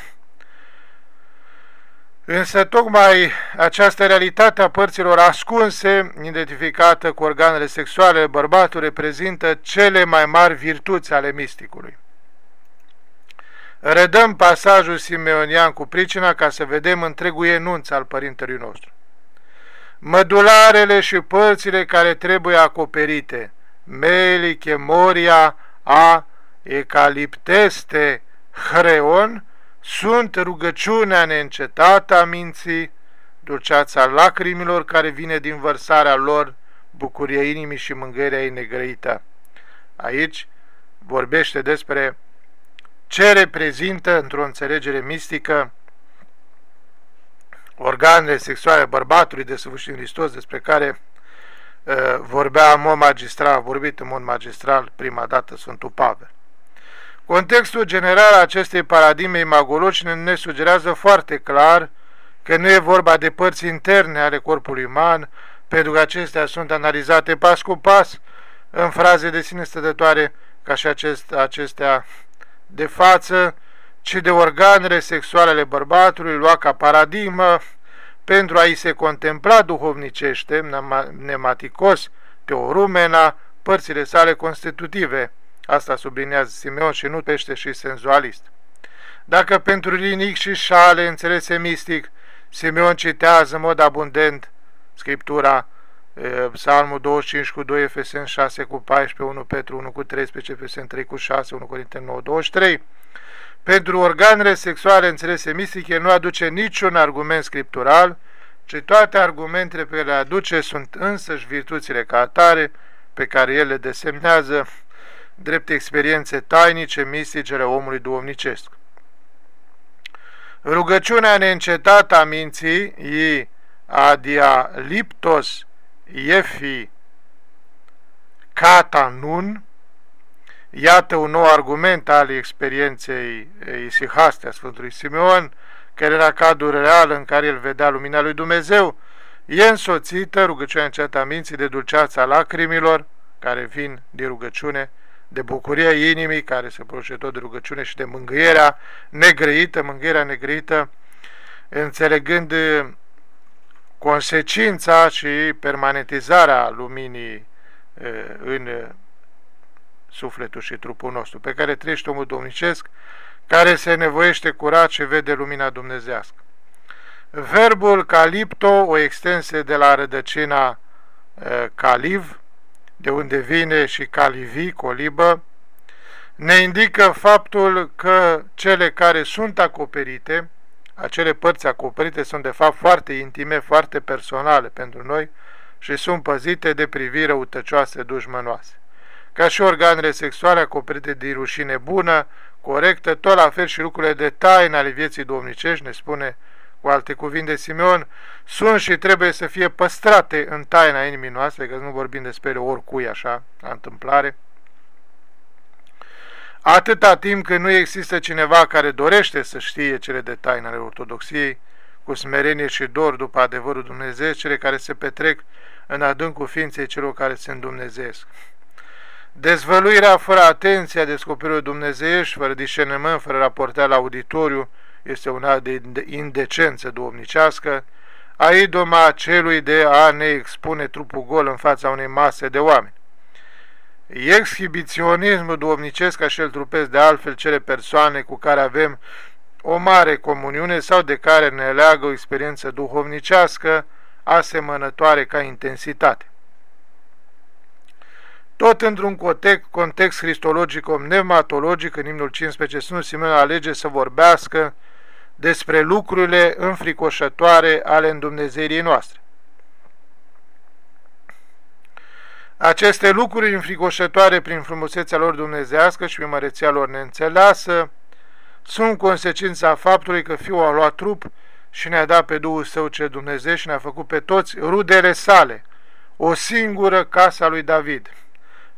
[SPEAKER 1] Însă tocmai această realitate a părților ascunse, identificată cu organele sexuale bărbatului, reprezintă cele mai mari virtuți ale misticului. Redăm pasajul simeonian cu pricina ca să vedem întregul enunț al Părintelui nostru. Mădularele și părțile care trebuie acoperite, meli, chemoria, a, ecalipteste, hreon, sunt rugăciunea neîncetată a minții, dulceața lacrimilor care vine din vărsarea lor, bucuria inimii și mângâierea ei negrăită. Aici vorbește despre ce reprezintă, într-o înțelegere mistică, organele sexuale bărbatului de Sfârșit Hristos, despre care uh, vorbea în mod magistral, a vorbit în mod magistral prima dată Sfântul Pavel. Contextul general al acestei paradigme imagologice ne sugerează foarte clar că nu e vorba de părți interne ale corpului uman, pentru că acestea sunt analizate pas cu pas în fraze de sine stătătoare ca și acest, acestea de față, ci de organele sexuale ale bărbatului lua ca paradigmă pentru a-i se contempla duhovnicește, nematicos, teorumena, părțile sale constitutive, Asta sublinează Simeon și nu pește și senzualist. Dacă pentru linic și șale înțelese mistic, Simeon citează în mod abundent Scriptura, Psalmul 25 cu 2, Efesen 6 cu 14, 1 Petru 1 cu 13, Efesen 3 cu 6, 1 Corinteni 9, 23, pentru organele sexuale înțelese mistice nu aduce niciun argument scriptural, ci toate argumentele pe care le aduce sunt însăși virtuțile ca atare, pe care el le desemnează drept experiențe tainice, mistice ale omului duomnicesc. Rugăciunea neîncetată a minții, i adia liptos iefi kata nun, iată un nou argument al experienței isihaste a Sfântului Simeon, care era cadrul real în care el vedea lumina lui Dumnezeu, e însoțită rugăciunea încetată a minții de dulceața lacrimilor, care vin de rugăciune, de bucuria inimii care se produce tot de rugăciune și de mângâierea negrăită, mângâierea negrăită, înțelegând consecința și permanentizarea luminii în sufletul și trupul nostru, pe care trăiește omul domnicesc, care se nevoiește curat și vede lumina dumnezească. Verbul calipto, o extensie de la rădăcina caliv, de unde vine și calivi, colibă, ne indică faptul că cele care sunt acoperite, acele părți acoperite sunt de fapt foarte intime, foarte personale pentru noi și sunt păzite de privire utăcioase dușmănoase. Ca și organele sexuale acoperite de rușine bună, corectă, tot la fel și lucrurile de taină ale vieții domnicești, ne spune cu alte cuvinte Simeon, sunt și trebuie să fie păstrate în taina inimii noastre, că nu vorbim despre oricui așa, la întâmplare. Atâta timp când nu există cineva care dorește să știe cele de taine ale ortodoxiei, cu smerenie și dor după adevărul Dumnezeu, cele care se petrec în adâncul ființei celor care se îndumnezeesc. Dezvăluirea fără atenție a descoperirii dumnezeiești, fără discernământ, fără raportare la auditoriu, este un act de indecență duomnicească, a idoma celui de a ne expune trupul gol în fața unei mase de oameni. exhibiționismul duomnicesc așa trupesc de altfel cele persoane cu care avem o mare comuniune sau de care ne leagă o experiență duhovnicească asemănătoare ca intensitate. Tot într-un context, context cristologic omnematologic, în imnul 15, Sfântul Simeon alege să vorbească despre lucrurile înfricoșătoare ale îndumnezeirii noastre. Aceste lucruri înfricoșătoare prin frumusețea lor dumnezească și prin măreția lor neînțeleasă sunt consecința faptului că Fiul a luat trup și ne-a dat pe Duhul Său ce Dumnezeu și ne-a făcut pe toți rudele sale, o singură casa lui David,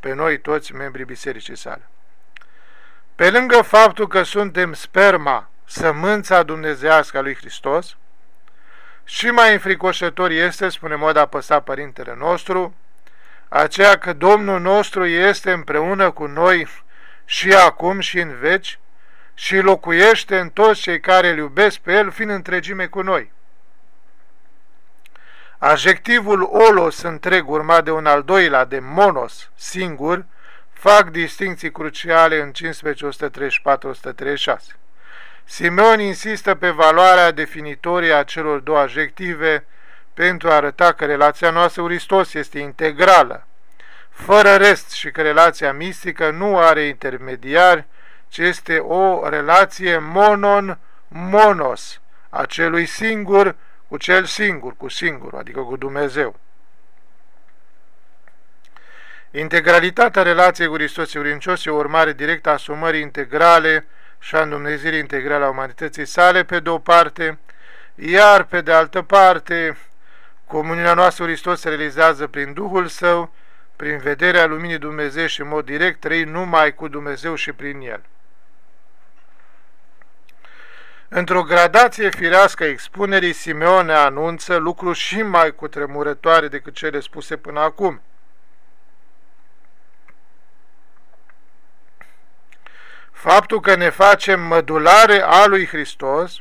[SPEAKER 1] pe noi toți membrii bisericii sale. Pe lângă faptul că suntem sperma, sămânța dumnezească a lui Hristos, și mai înfricoșător este, spune mod apăsat Părintele nostru, aceea că Domnul nostru este împreună cu noi și acum și în veci și locuiește în toți cei care îl iubesc pe El, fiind întregime cu noi. Adjectivul olos întreg urmat de un al doilea de monos singur fac distinții cruciale în 15.134-136. Simeon insistă pe valoarea definitorie a celor două adjective pentru a arăta că relația noastră cu Hristos este integrală, fără rest și că relația mistică nu are intermediari, ci este o relație monon-monos, a celui singur cu cel singur, cu singur, adică cu Dumnezeu. Integralitatea relației cu Hristos Urincios e o urmare directă a asumării integrale și a îndumnezirii integrale a umanității sale, pe de o parte, iar pe de altă parte, comuniunea noastră Hristos se realizează prin Duhul Său, prin vederea luminii Dumnezeu și în mod direct trăi numai cu Dumnezeu și prin El. Într-o gradație firească expunerii, Simeone anunță lucruri și mai cutremurătoare decât cele spuse până acum. Faptul că ne facem mădulare a lui Hristos,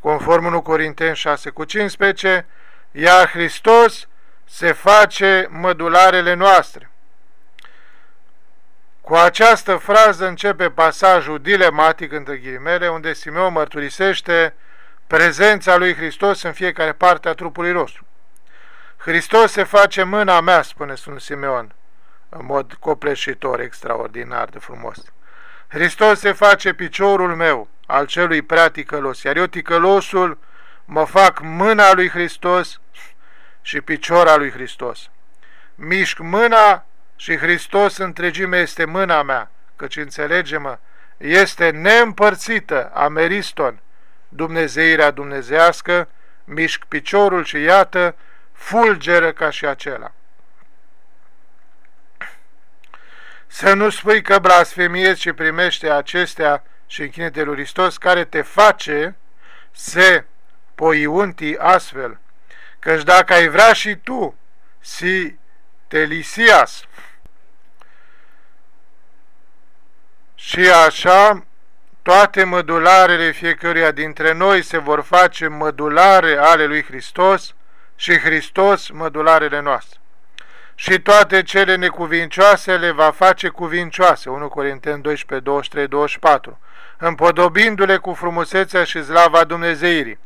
[SPEAKER 1] conform 1 Corinteni 6 cu 15, iar Hristos se face mădularele noastre. Cu această frază începe pasajul dilematic între ghilimele, unde Simeon mărturisește prezența lui Hristos în fiecare parte a trupului nostru. Hristos se face mâna mea, spune Sfântul Simeon, în mod copleșitor, extraordinar de frumos. Hristos se face piciorul meu, al celui prea ticălos, iar eu ticălosul mă fac mâna lui Hristos și piciora lui Hristos. Mișc mâna și Hristos întregime este mâna mea, căci înțelege-mă, este neîmpărțită ameriston, Dumnezeirea dumnezească, mișc piciorul și iată, fulgeră ca și acela. Să nu spui că blasfemiezi și primește acestea și închinete lui Hristos, care te face se poiunti astfel, căci dacă ai vrea și tu, si telisias, Și așa, toate mădularele fiecăruia dintre noi se vor face mădulare ale lui Hristos și Hristos mădularele noastre. Și toate cele necuvincioase le va face cuvincioase, 1 Corinteni 12, 23, 24, împodobindu-le cu frumusețea și slava Dumnezeirii.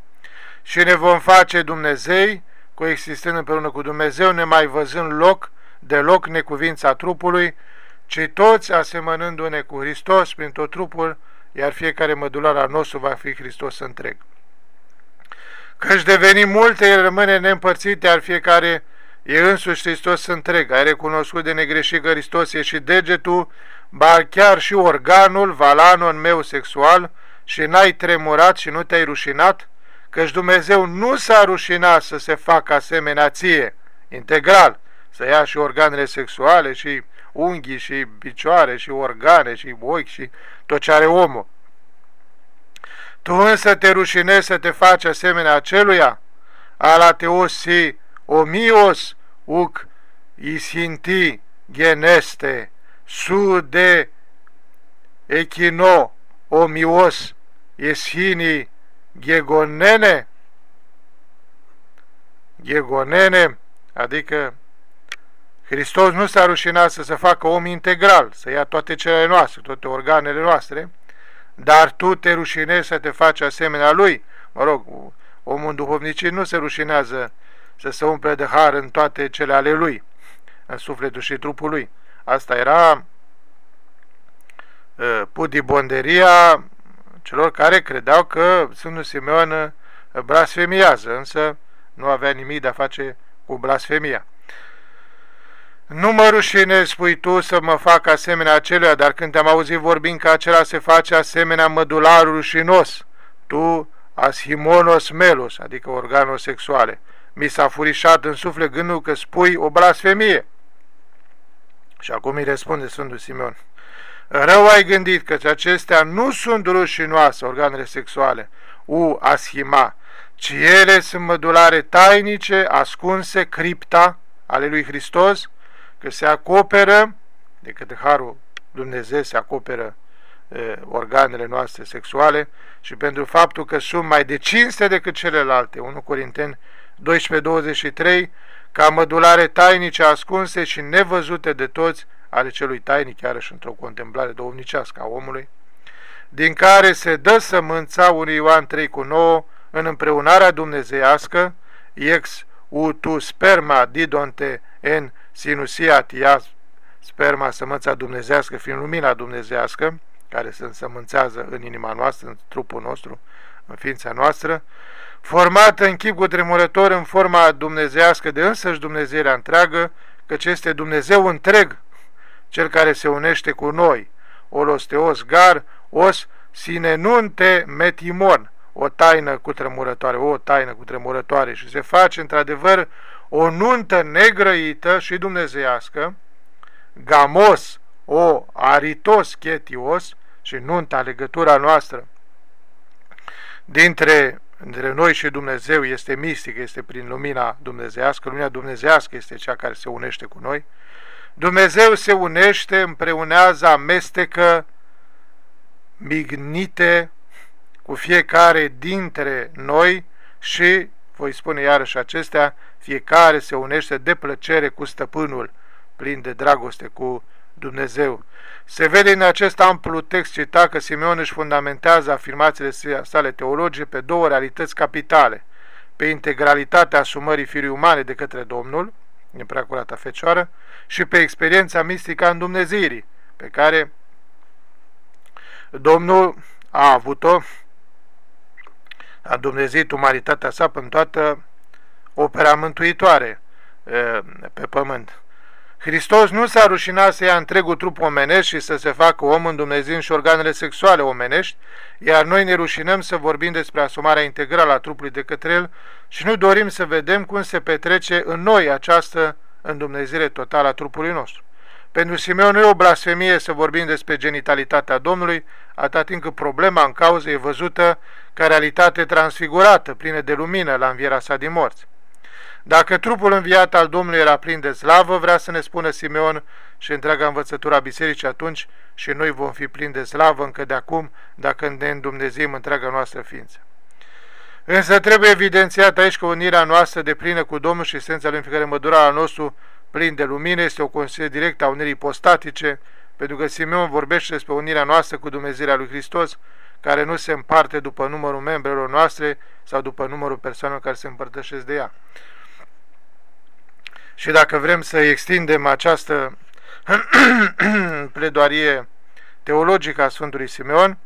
[SPEAKER 1] Și ne vom face Dumnezei, coexistând împreună cu Dumnezeu, nemai văzând loc, deloc necuvința trupului, ci toți asemănându-ne cu Hristos prin tot trupul, iar fiecare mădular al nostru va fi Hristos întreg. Căci deveni multe, el rămâne neîmpărțit, iar fiecare e însuși Hristos întreg. Ai recunoscut de negreșit că Hristos e și degetul, ba chiar și organul, valanul meu sexual, și n-ai tremurat și nu te-ai rușinat, căci Dumnezeu nu s-a rușinat să se facă asemenea ție, integral, să ia și organele sexuale și unghii și picioare și organe și ochi și tot ce are omul. Tu însă te rușinezi să te faci asemenea aceluia, ala si omios uc isinti geneste, su de echino omios eshini gegonene, gegonene, adică Hristos nu s-a rușinat să se facă om integral, să ia toate cele noastre, toate organele noastre, dar tu te rușinezi să te faci asemenea lui. Mă rog, omul duhovnicii nu se rușinează să se umple de har în toate cele ale lui, în sufletul și trupul lui. Asta era uh, pudibonderia celor care credeau că Sfântul Simeon blasfemiază, însă nu avea nimic de a face cu blasfemia. Nu mă rușine, spui tu, să mă fac asemenea acelea, dar când te-am auzit vorbind că acela se face asemenea mădular rușinos, tu, ashimonos melos, adică organul sexuale, mi s-a furișat în suflet gândul că spui o blasfemie. Și acum îi răspunde Sfântul Simeon. Rău ai gândit că acestea nu sunt rușinoase, organele sexuale, u ashima, ci ele sunt mădulare tainice, ascunse, cripta ale lui Hristos, că se acoperă, de către Harul Dumnezeu se acoperă e, organele noastre sexuale și pentru faptul că sunt mai de cinste decât celelalte, 1 Corinteni 12-23, ca mădulare tainice ascunse și nevăzute de toți ale celui tainic, chiar și într-o contemplare domnicească a omului, din care se dă sămânța unui Ioan 3 cu 9 în împreunarea dumnezeiască, ex utu sperma didonte en sinusia tia, sperma, sămânța dumnezească, fiind lumina dumnezească, care se însămânțează în inima noastră, în trupul nostru, în ființa noastră, formată în chip cu tremurător în forma dumnezească de însăși Dumnezeirea întreagă, căci este Dumnezeu întreg, cel care se unește cu noi, olosteos gar, os sinenunte metimon, o taină cu tremurătoare, o taină cu tremurătoare și se face într-adevăr o nuntă negrăită și dumnezeiască, gamos, o aritos chetios și nunta, legătura noastră. Dintre, dintre noi și Dumnezeu este mistică, este prin lumina dumnezească, lumina dumnezească este cea care se unește cu noi, Dumnezeu se unește, împreunează, amestecă, mignite cu fiecare dintre noi și, voi spune iarăși acestea, fiecare se unește de plăcere cu stăpânul, plin de dragoste cu Dumnezeu. Se vede în acest amplu text citat că Simeon își fundamentează afirmațiile sale teologice pe două realități capitale, pe integralitatea asumării firii umane de către Domnul, în preacurata Fecioară, și pe experiența mistică a Dumnezeirii, pe care Domnul a avut-o, a dumnezeit umanitatea sa în toată opera mântuitoare pe pământ. Hristos nu s-a rușinat să ia întregul trup omenesc și să se facă om în Dumnezeu și organele sexuale omenești, iar noi ne rușinăm să vorbim despre asumarea integrală a trupului de către el și nu dorim să vedem cum se petrece în noi această îndumnezire totală a trupului nostru. Pentru Simeon nu e o blasfemie să vorbim despre genitalitatea Domnului, atât timp cât problema în cauză e văzută ca realitate transfigurată, plină de lumină la învierea sa din morți. Dacă trupul înviat al Domnului era plin de slavă, vrea să ne spună Simeon și întreaga învățătura bisericii atunci și noi vom fi plini de slavă încă de acum, dacă ne îndumnezim întreaga noastră ființă. Însă trebuie evidențiat aici că unirea noastră de plină cu Domnul și esența lui în fiecare mădura al nostru plin de lumină este o consecință directă a unirii postatice, pentru că Simeon vorbește despre unirea noastră cu Dumnezeirea lui Hristos, care nu se împarte după numărul membrelor noastre sau după numărul persoanelor care se împărtășesc de ea. Și dacă vrem să extindem această (clears throat) pledoarie teologică a Sfântului Simeon,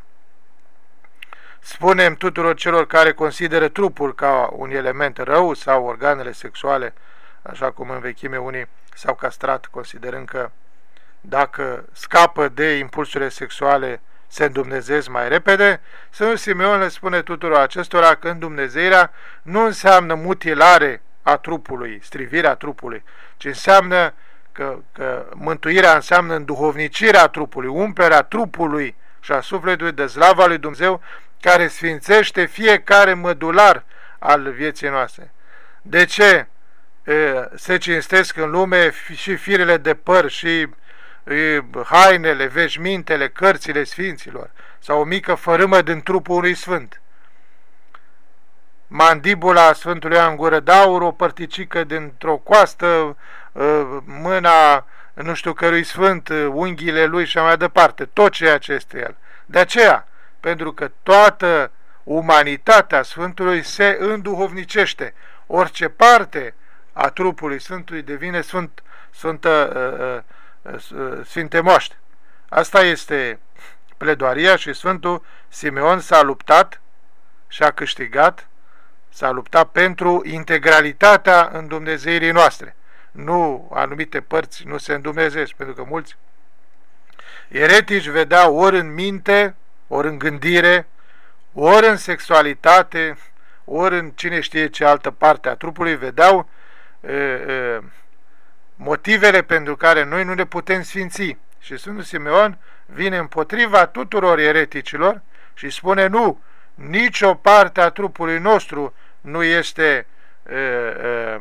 [SPEAKER 1] spunem tuturor celor care consideră trupul ca un element rău sau organele sexuale, așa cum în vechime unii s-au castrat, considerând că dacă scapă de impulsurile sexuale, se îndumnezesc mai repede, Sfântul Simeon le spune tuturor acestora că îndumnezeirea nu înseamnă mutilare a trupului, strivirea trupului, ci înseamnă că, că mântuirea înseamnă înduhovnicirea trupului, umplerea trupului și a sufletului de slava lui Dumnezeu care sfințește fiecare mădular al vieții noastre. De ce se cinstesc în lume și firele de păr și hainele, veșmintele, cărțile sfinților sau o mică fărâmă din trupul unui sfânt? Mandibula Sfântului Ioan Gură d'Aur, o părticică dintr-o coastă uh, mâna nu știu cărui sfânt, uh, unghiile lui și mai departe, tot ceea ce este el. De aceea, pentru că toată umanitatea Sfântului se înduhovnicește. Orice parte a trupului Sfântului devine Sfânt, Sfântă uh, uh, uh, Sfinte Moaște. Asta este pledoaria și Sfântul Simeon s-a luptat și a câștigat, s-a luptat pentru integralitatea în Dumnezeirii noastre. Nu anumite părți nu se îndumnezesc, pentru că mulți eretici vedeau ori în minte, ori în gândire, ori în sexualitate, ori în cine știe ce altă parte a trupului, vedeau e, e, motivele pentru care noi nu ne putem sfinți. Și Sfântul Simeon vine împotriva tuturor ereticilor și spune nu, nicio parte a trupului nostru nu este, e, e,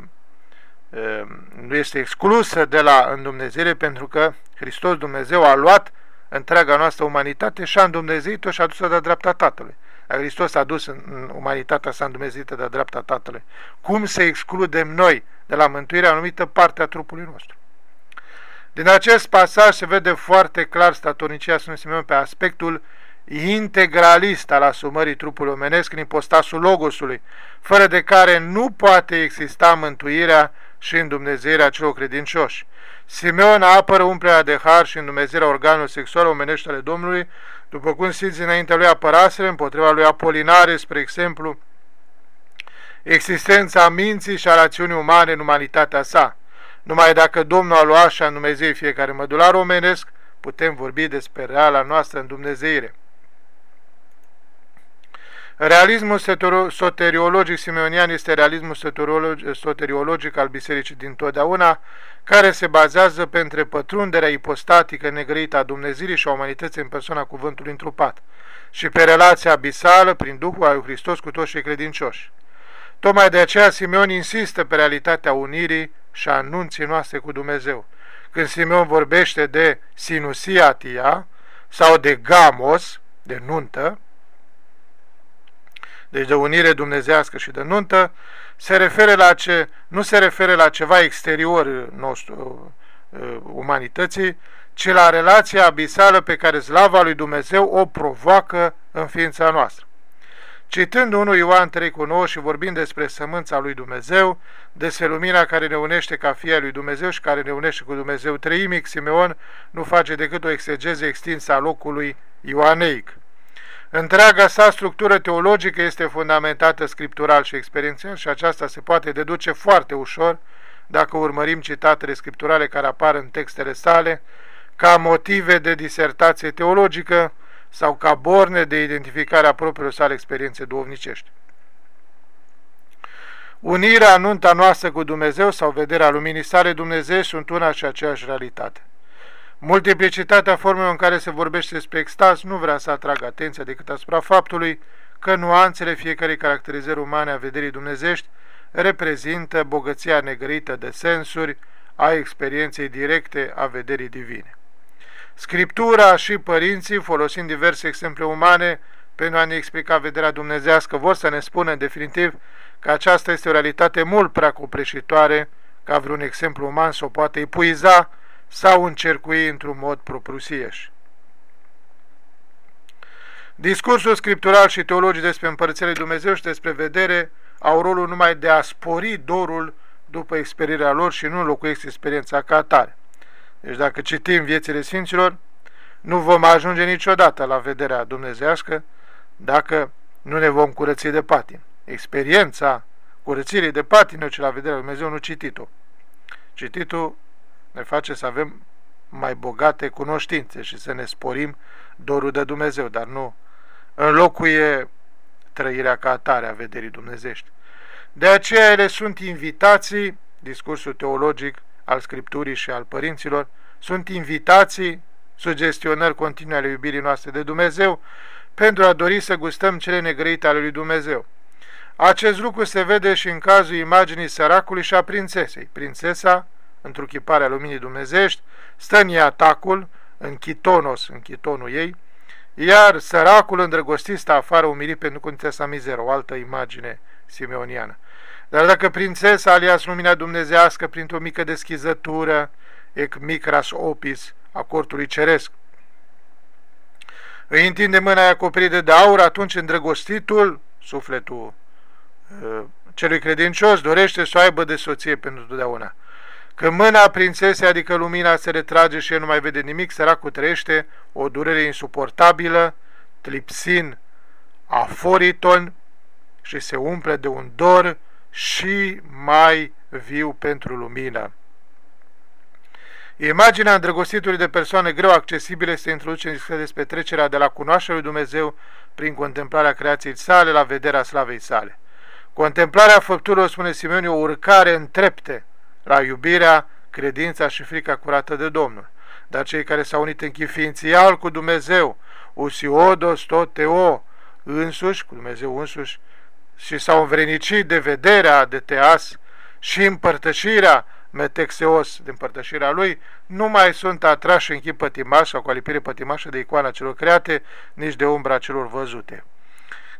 [SPEAKER 1] e, nu este exclusă de la îndumnezire pentru că Hristos Dumnezeu a luat întreaga noastră umanitate și a îndumnezeit-o și a dus-o de dreapta Tatălui. Hristos a dus în umanitatea sa îndumnezită de dreapta Tatălui. Cum să excludem noi de la mântuirea anumită parte a trupului nostru? Din acest pasaj se vede foarte clar statornicia Sfântului Simeon pe aspectul integralist al asumării trupului omenesc în impostasul Logosului, fără de care nu poate exista mântuirea și îndumnezeirea celor credincioși. Simeon apără umplerea de har și îndumnezirea organului sexual omenește ale Domnului, după cum Sfinții înaintea lui apăraseră împotriva lui Apolinare, spre exemplu, existența minții și a rațiunii umane în umanitatea sa. Numai dacă Domnul a luat și a Dumnezei fiecare mădular omenesc, putem vorbi despre reala noastră în Dumnezeire. Realismul soteriologic simeonian este realismul soteriologic al bisericii din totdeauna, care se bazează pe întrepătrunderea ipostatică negrăită a Dumnezeirii și a umanității în persoana cuvântului întrupat și pe relația abisală prin Duhul al lui Hristos cu toți cei credincioși. Tocmai de aceea Simeon insistă pe realitatea unirii și a anunții noastre cu Dumnezeu. Când Simeon vorbește de sinusiatia sau de gamos, de nuntă, deci de unire dumnezească și de nuntă, se referă la ce, nu se referă la ceva exterior nostru, uh, umanității, ci la relația abisală pe care slava lui Dumnezeu o provoacă în ființa noastră. Citând 1 Ioan 3 cu 9 și vorbind despre sămânța lui Dumnezeu, despre lumina care ne unește ca fia lui Dumnezeu și care ne unește cu Dumnezeu treimic, Simeon nu face decât o exegeze extinsă a locului ioaneic. Întreaga sa structură teologică este fundamentată scriptural și experiențial și aceasta se poate deduce foarte ușor dacă urmărim citatele scripturale care apar în textele sale ca motive de disertație teologică sau ca borne de identificare a propriilor sale experiențe duovnicești. Unirea nunta noastră cu Dumnezeu sau vederea luminii sale Dumnezeu sunt una și aceeași realitate. Multiplicitatea formelor în care se vorbește despre extaz nu vrea să atragă atenția decât asupra faptului că nuanțele fiecarei caracterizări umane a vederii dumnezești reprezintă bogăția negrăită de sensuri a experienței directe a vederii divine. Scriptura și părinții, folosind diverse exemple umane pentru a ne explica vederea dumnezească, vor să ne spună în definitiv că aceasta este o realitate mult prea copleșitoare ca vreun exemplu uman să o poată epuiza sau încercui într-un mod proprusieș. Discursul scriptural și teologic despre împărțirea Dumnezeu și despre vedere au rolul numai de a spori dorul după experiența lor și nu înlocuiesc experiența ca atare. Deci dacă citim viețile Sfinților, nu vom ajunge niciodată la vederea dumnezească dacă nu ne vom curăți de patin. Experiența curățirii de patină ce la vederea Dumnezeu nu citit-o. Citit-o ne face să avem mai bogate cunoștințe și să ne sporim dorul de Dumnezeu, dar nu înlocuie trăirea ca atare a vederii dumnezești. De aceea ele sunt invitații, discursul teologic al Scripturii și al părinților, sunt invitații, sugestionări continue ale iubirii noastre de Dumnezeu, pentru a dori să gustăm cele negrăite ale lui Dumnezeu. Acest lucru se vede și în cazul imaginii săracului și a prințesei. Prințesa întruchiparea luminii dumnezești, stă în atacul, în chitonos, în chitonul ei, iar săracul îndrăgostit stă afară umilit pentru conțesa mizeră, o altă imagine simeoniană. Dar dacă prințesa alias lumina dumnezească printr-o mică deschizătură, ec micras opis a cortului ceresc, îi întinde mâna acoperită de aur, atunci îndrăgostitul, sufletul uh, celui credincios, dorește să o aibă de soție pentru totdeauna. Când mâna prințesei, adică lumina, se retrage și el nu mai vede nimic, săracul trăiește o durere insuportabilă, clipsin aforiton și se umple de un dor și mai viu pentru lumină. Imaginea îndrăgostitului de persoane greu accesibile se introduce în discuție despre trecerea de la cunoașterea lui Dumnezeu prin contemplarea creației sale la vederea slavei sale. Contemplarea făpturilor, spune Simeon, o urcare în trepte la iubirea, credința și frica curată de Domnul. Dar cei care s-au unit închiființial cu Dumnezeu, usiodos tot teo, însuși, cu Dumnezeu însuși, și s-au învrenicit de vederea de teas și împărtășirea metexeos din împărtășirea lui, nu mai sunt atrași în chip pătimaș sau cu alipire pătimașă de icoana celor create, nici de umbra celor văzute.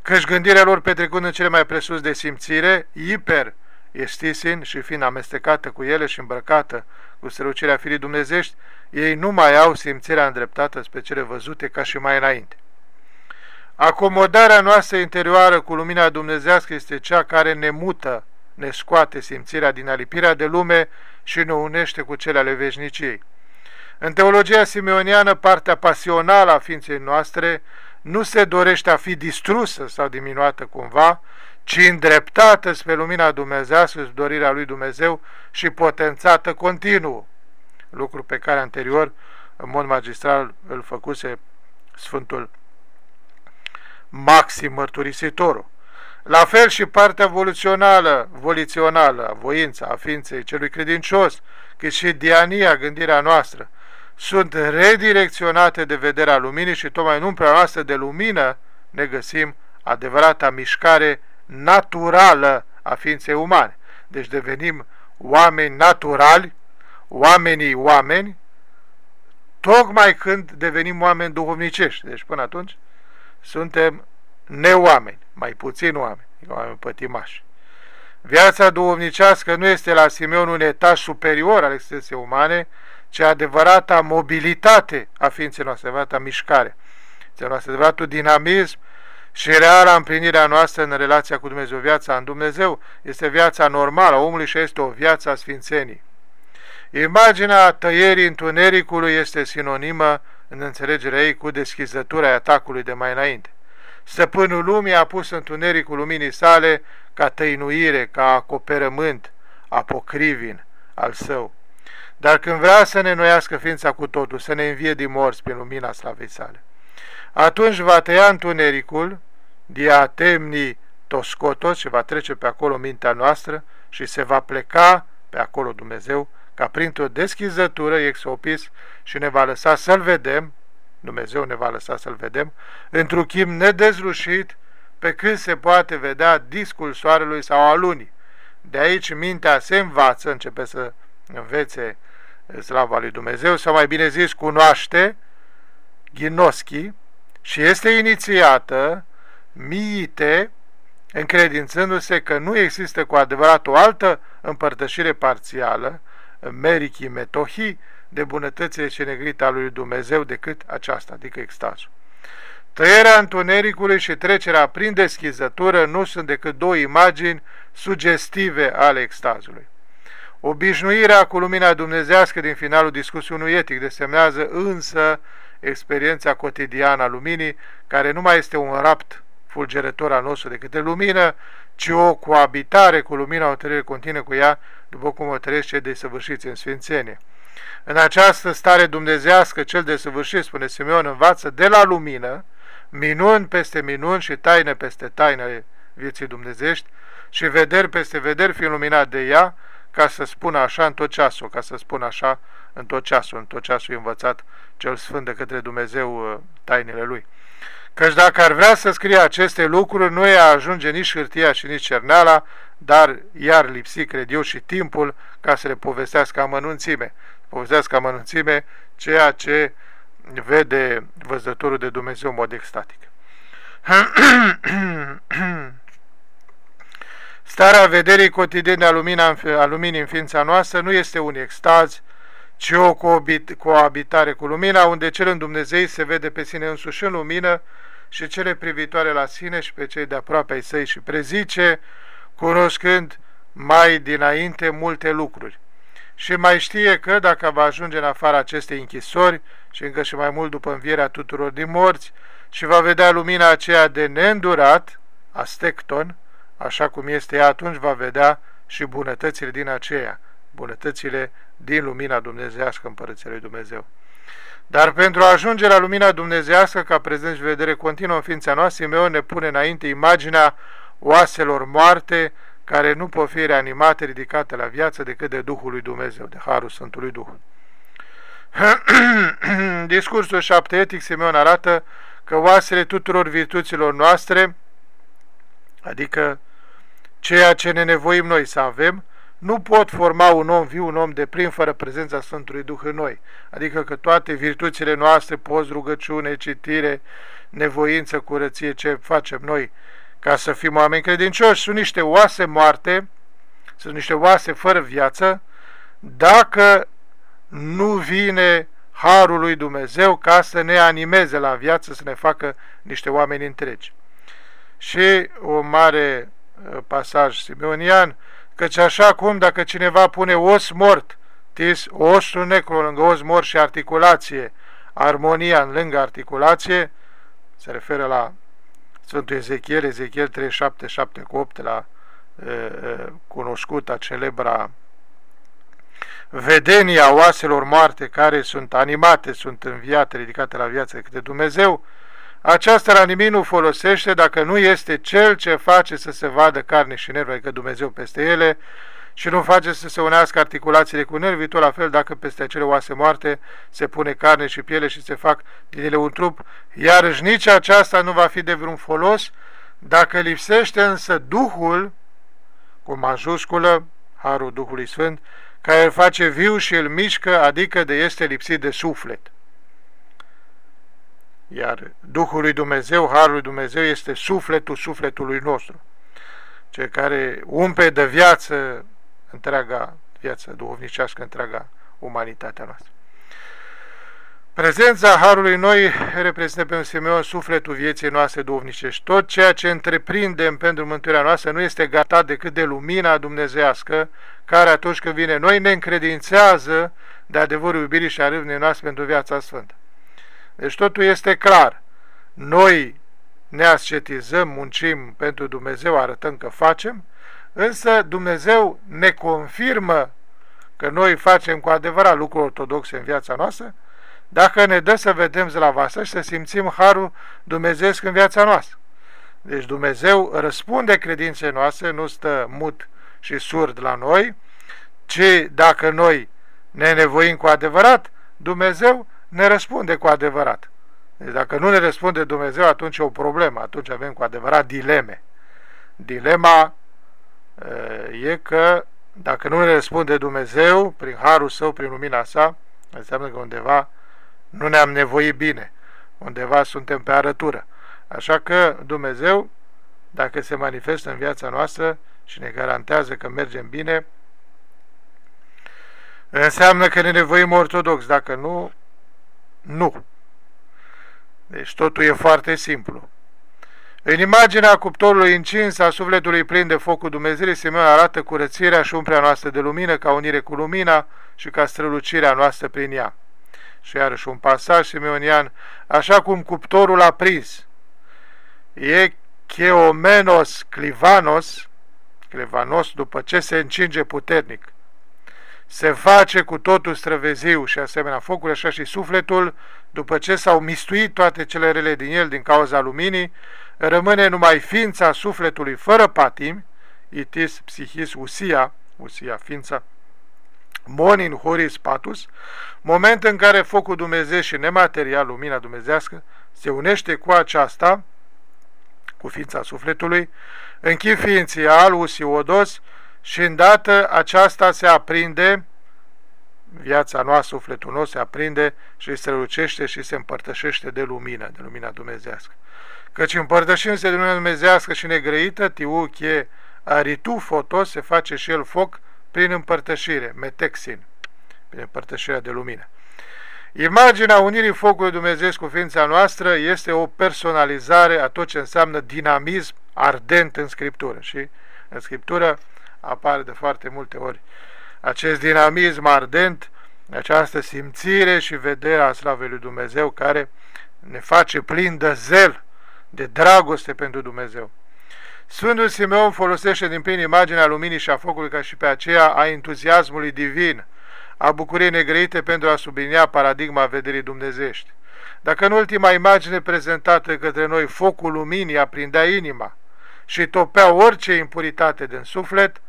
[SPEAKER 1] Căci gândirea lor petrecând în cele mai presus de simțire, hiper, estisin și fiind amestecată cu ele și îmbrăcată cu strălucirea firii dumnezești, ei nu mai au simțirea îndreptată spre cele văzute ca și mai înainte. Acomodarea noastră interioară cu lumina dumnezească este cea care ne mută, ne scoate simțirea din alipirea de lume și ne unește cu cele ale veșniciei. În teologia simeoniană, partea pasională a ființei noastre nu se dorește a fi distrusă sau diminuată cumva, ci îndreptată spre lumina dumnezească, spre dorirea lui Dumnezeu și potențată continuu, lucru pe care anterior, în mod magistral, îl făcuse Sfântul Maxim Mărturisitorul. La fel și partea volițională, volițională, voința a ființei celui credincios, cât și diania, gândirea noastră, sunt redirecționate de vederea luminii și tocmai în umprea noastră de lumină ne găsim adevărata mișcare naturală a ființei umane. Deci devenim oameni naturali, oamenii oameni, tocmai când devenim oameni duhovnicești. Deci până atunci suntem neoameni, mai puțin oameni, oameni pătimași. Viața duhovnicească nu este la Simeon un etaj superior al existenței umane, ci adevărata mobilitate a ființei noastre, adevărata mișcare, adevăratul dinamism și reala împlinirea noastră în relația cu Dumnezeu. Viața în Dumnezeu este viața normală a omului și este o viață a sfințenii. Imaginea tăierii întunericului este sinonimă în înțelegerea ei cu deschizătura atacului de mai înainte. Stăpânul lumii a pus întunericul luminii sale ca tăinuire, ca acoperământ, apocrivin al său. Dar când vrea să ne noiască ființa cu totul, să ne învie din morți prin lumina slavei sale, atunci va tăia întunericul, diatemni toscotos și va trece pe acolo mintea noastră și se va pleca pe acolo Dumnezeu, ca printr-o deschizătură exopis și ne va lăsa să-L vedem, Dumnezeu ne va lăsa să-L vedem, într-un chim nedezlușit, pe cât se poate vedea discul soarelui sau al lunii. De aici mintea se învață, începe să învețe slava lui Dumnezeu, sau mai bine zis, cunoaște, ghinoschi, și este inițiată, miite, încredințându-se că nu există cu adevărat o altă împărtășire parțială, merichi metohi, de bunătățile și negrita lui Dumnezeu decât aceasta, adică extazul. Tăierea întunericului și trecerea prin deschizătură nu sunt decât două imagini sugestive ale extazului. Obișnuirea cu lumina dumnezească din finalul discursului etic desemnează însă experiența cotidiană a luminii, care nu mai este un rapt fulgerător al nostru decât de lumină, ci o coabitare cu lumina, o trăire continuă cu ea, după cum o trăiesc cei desăvârșiți în Sfințenie. În această stare dumnezească, cel de săvârșit, spune Simeon, învață de la lumină, minuni peste minuni și taine peste taine vieții dumnezești și vederi peste vederi fiind luminat de ea, ca să spună așa în tot ceasul, ca să spună așa în tot ceasul, în tot ceasul învățat cel Sfânt de către Dumnezeu uh, tainele Lui. Căci dacă ar vrea să scrie aceste lucruri, nu i-a ajunge nici hârtia și nici cerneala, dar iar lipsi, cred eu, și timpul ca să le povestească amănunțime. Povestească amănunțime ceea ce vede văzătorul de Dumnezeu în mod extatic. (clears throat) Starea vederii cotidiene a, lumina, a luminii în ființa noastră nu este un extaz, ci o coabitare cu lumina, unde cel în Dumnezei se vede pe sine însuși în lumină și cele privitoare la sine și pe cei de aproape ai săi și prezice, cunoscând mai dinainte multe lucruri. Și mai știe că, dacă va ajunge în afara acestei închisori, și încă și mai mult după învierea tuturor din morți, și va vedea lumina aceea de neîndurat, astecton, așa cum este ea, atunci va vedea și bunătățile din aceea, bunătățile din lumina dumnezească Împărăției lui Dumnezeu. Dar pentru a ajunge la lumina dumnezească, ca prezent și vedere continuă în ființa noastră, Simeon ne pune înainte imaginea oaselor moarte, care nu pot fi reanimate, ridicate la viață decât de Duhul lui Dumnezeu, de Harul Sfântului Duh. (clears throat) Discursul șapte etic Simeon arată că oasele tuturor virtuților noastre, adică ceea ce ne nevoim noi să avem, nu pot forma un om viu, un om de plin, fără prezența Sfântului Duh în noi. Adică că toate virtuțile noastre, post, rugăciune, citire, nevoință, curăție, ce facem noi ca să fim oameni credincioși, sunt niște oase moarte, sunt niște oase fără viață, dacă nu vine Harul lui Dumnezeu ca să ne animeze la viață, să ne facă niște oameni întregi. Și o mare uh, pasaj simeonian, căci așa cum dacă cineva pune os mort, tis osul necru lângă os mort și articulație, armonia în lângă articulație, se referă la Sfântul Ezechiel, Ezechiel 37, 7 cu 8, la e, e, cunoscuta, celebra vedenia oaselor moarte care sunt animate, sunt înviate, ridicate la viață de Dumnezeu, aceasta la nimic nu folosește dacă nu este cel ce face să se vadă carne și nervi, adică Dumnezeu peste ele, și nu face să se unească articulațiile cu nervii, tot la fel dacă peste acele oase moarte se pune carne și piele și se fac din ele un trup, iarăși nici aceasta nu va fi de vreun folos, dacă lipsește însă Duhul, cu majusculă, Harul Duhului Sfânt, care îl face viu și îl mișcă, adică de este lipsit de suflet. Iar Duhul lui Dumnezeu, Harul lui Dumnezeu, este sufletul sufletului nostru, cel care umpe de viață întreaga viață duhovnicească, întreaga umanitatea noastră. Prezența Harului noi reprezintă pe un Simeon sufletul vieții noastre duhovnicești. Tot ceea ce întreprindem pentru mântuirea noastră nu este gata decât de lumina dumnezească, care atunci când vine noi ne încredințează de adevărul iubirii și a râvnei noastre pentru viața sfântă. Deci totul este clar. Noi ne ascetizăm, muncim pentru Dumnezeu, arătăm că facem, însă Dumnezeu ne confirmă că noi facem cu adevărat lucruri ortodoxe în viața noastră, dacă ne dă să vedem zlavasa și să simțim harul Dumnezeu în viața noastră. Deci Dumnezeu răspunde credinței noastre, nu stă mut și surd la noi, ci dacă noi ne nevoim cu adevărat, Dumnezeu ne răspunde cu adevărat. Deci dacă nu ne răspunde Dumnezeu, atunci e o problemă, atunci avem cu adevărat dileme. Dilema e că dacă nu ne răspunde Dumnezeu, prin harul său, prin lumina sa, înseamnă că undeva nu ne-am nevoit bine, undeva suntem pe arătură. Așa că Dumnezeu, dacă se manifestă în viața noastră și ne garantează că mergem bine, înseamnă că ne nevoim ortodox, dacă nu, nu. Deci totul e foarte simplu. În imaginea cuptorului încins a sufletului plin de focul Dumnezeu, Simeon arată curățirea și umprea noastră de lumină ca unire cu lumina și ca strălucirea noastră prin ea. Și iarăși un pasaj simeonian, așa cum cuptorul a prins, e cheomenos clivanos, clivanos după ce se încinge puternic, se face cu totul străveziu și asemenea focul, așa și sufletul, după ce s-au mistuit toate cele rele din el din cauza luminii, rămâne numai ființa sufletului fără patimi, itis psihis usia, usia ființa, monin horis patus, moment în care focul Dumnezeu și nematerial, lumina dumnezească, se unește cu aceasta, cu ființa sufletului, închid ființial, usiodos, și îndată aceasta se aprinde, viața noastră, sufletul nostru se aprinde și se lucește și se împărtășește de lumină, de lumina dumnezească. Căci împărtășim-se de lumina dumnezească și negrăită, tiuchie aritu fotos se face și el foc prin împărtășire, metexin, prin împărtășirea de lumină. Imaginea unirii focului Dumnezeu cu ființa noastră este o personalizare a tot ce înseamnă dinamism ardent în Scriptură și în Scriptură apare de foarte multe ori acest dinamism ardent, această simțire și vedere a slavei lui Dumnezeu care ne face plin de zel, de dragoste pentru Dumnezeu. Sfântul Simeon folosește din plin imaginea luminii și a focului ca și pe aceea a entuziasmului divin, a bucuriei negrăite pentru a sublinia paradigma vederii dumnezești. Dacă în ultima imagine prezentată către noi focul luminii aprindea inima și topea orice impuritate din suflet,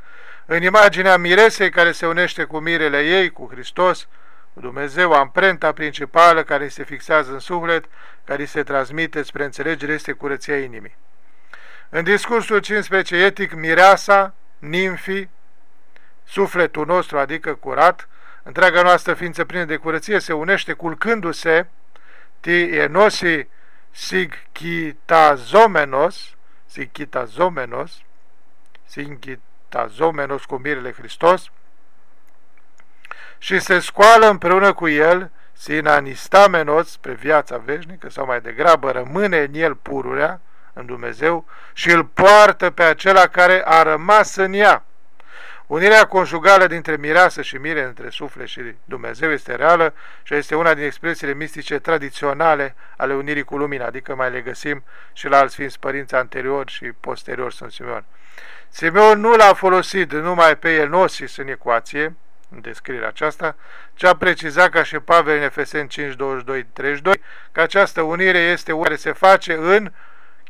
[SPEAKER 1] în imaginea miresei care se unește cu mirele ei, cu Hristos, cu Dumnezeu, amprenta principală care se fixează în suflet, care se transmite spre înțelegere, este curăția inimii. În discursul 15 etic, mireasa, nimfii, sufletul nostru, adică curat, întreaga noastră ființă plină de curăție, se unește culcându-se ti enosi sigchitazomenos, sigchitazomenos, sigchitazomenos cu mirele Hristos, și se scoală împreună cu el sinanistamenos spre viața veșnică, sau mai degrabă rămâne în el pururea, în Dumnezeu, și îl poartă pe acela care a rămas în ea. Unirea conjugală dintre mireasă și mire, între suflet și Dumnezeu, este reală și este una din expresiile mistice tradiționale ale unirii cu lumina, adică mai le găsim și la alți Sfinți Părinți anterior și posterior Sfânt Simeon. Simeon nu l-a folosit numai pe el nosis în ecuație, în descrierea aceasta, ce a precizat ca și Pavel în Efesen 5, 22, 32, că această unire este una care se face în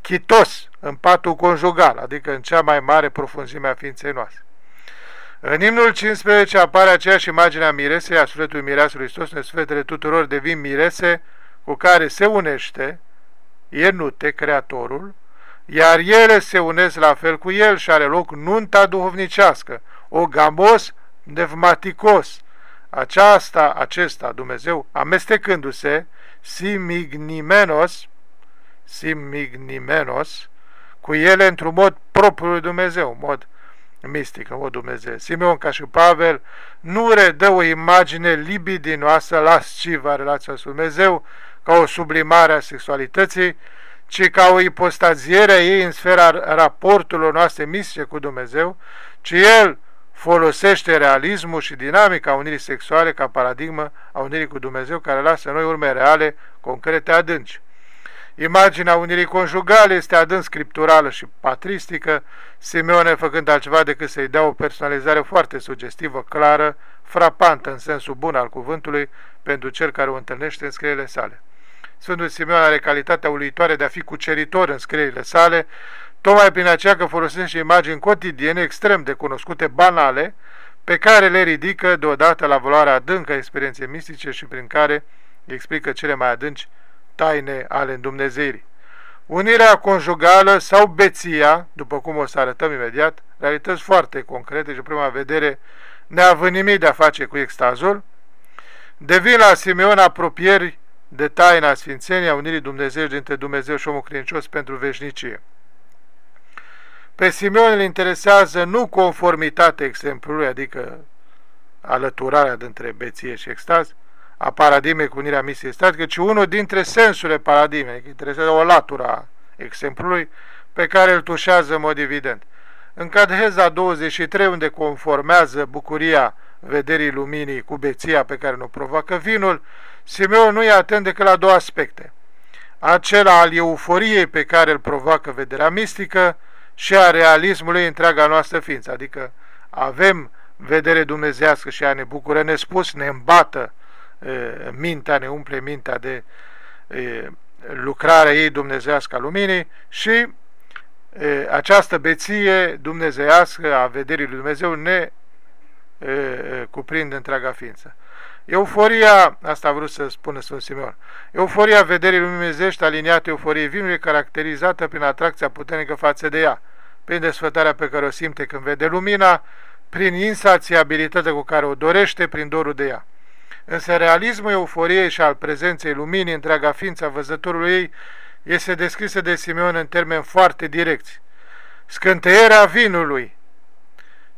[SPEAKER 1] chitos, în patul conjugal, adică în cea mai mare profunzime a ființei noastre. În imnul 15 apare aceeași imagine a miresei, a sufletului mireasului Hristos, în sufletele tuturor devin mirese cu care se unește Ienute, Creatorul, iar ele se unesc la fel cu el și are loc nunta duhovnicească, o gamos nevmaticos. Aceasta, acesta, Dumnezeu, amestecându-se, simignimenos, simignimenos, cu ele într-un mod propriu lui Dumnezeu, mod mistic, în mod Dumnezeu. Simeon, ca și Pavel, nu redă o imagine libidinoasă, lascivă relația cu Dumnezeu, ca o sublimare a sexualității, ci ca o ipostaziere a ei în sfera raporturilor noastre mistice cu Dumnezeu, ci el folosește realismul și dinamica unirii sexuale ca paradigmă a unirii cu Dumnezeu, care lasă noi urme reale, concrete, adânci. Imaginea unirii conjugale este adânc scripturală și patristică, Simeone făcând altceva decât să-i dea o personalizare foarte sugestivă, clară, frapantă în sensul bun al cuvântului pentru cel care o întâlnește în scrierile sale. Sfântul Simeon are calitatea uluitoare de a fi cuceritor în scrierile sale, tocmai prin aceea că folosește imagini cotidiene extrem de cunoscute, banale, pe care le ridică deodată la valoarea adâncă a experienței mistice și prin care explică cele mai adânci taine ale îndumnezeirii. Unirea conjugală sau beția, după cum o să arătăm imediat, realități foarte concrete și prima vedere neavând nimic de a face cu extazul, devin la Simeon apropieri de taina Sfințeniei a unirii Dumnezeu dintre Dumnezeu și omul credincios pentru veșnicie. Pe Simeon îl interesează nu conformitatea exemplului, adică alăturarea dintre beție și extaz, a paradigmei cu unirea misiei statică, ci unul dintre sensurile paradigmei, că interesează o latură a exemplului pe care îl tușează în mod evident. În Cadheza 23, unde conformează bucuria vederii luminii cu beția pe care nu provoacă vinul, Simeon nu e atent decât la două aspecte. Acela al euforiei pe care îl provoacă vederea mistică și a realismului întreaga noastră ființă, adică avem vedere dumnezească și a ne bucură nespus, ne îmbată mintea, ne umple mintea de lucrarea ei dumnezească a luminii și această beție dumnezeiască a vederii lui Dumnezeu ne cuprinde întreaga ființă. Euforia, asta a vrut să spună Sfânt Simeon, euforia vederii lui Dumnezeiești aliniată euforiei vinului caracterizată prin atracția puternică față de ea, prin desfătarea pe care o simte când vede lumina, prin insațiabilitatea cu care o dorește, prin dorul de ea. Însă realismul euforiei și al prezenței luminii, întreaga ființă a văzătorului ei, este descrisă de Simeon în termeni foarte direcți. Scânteierea vinului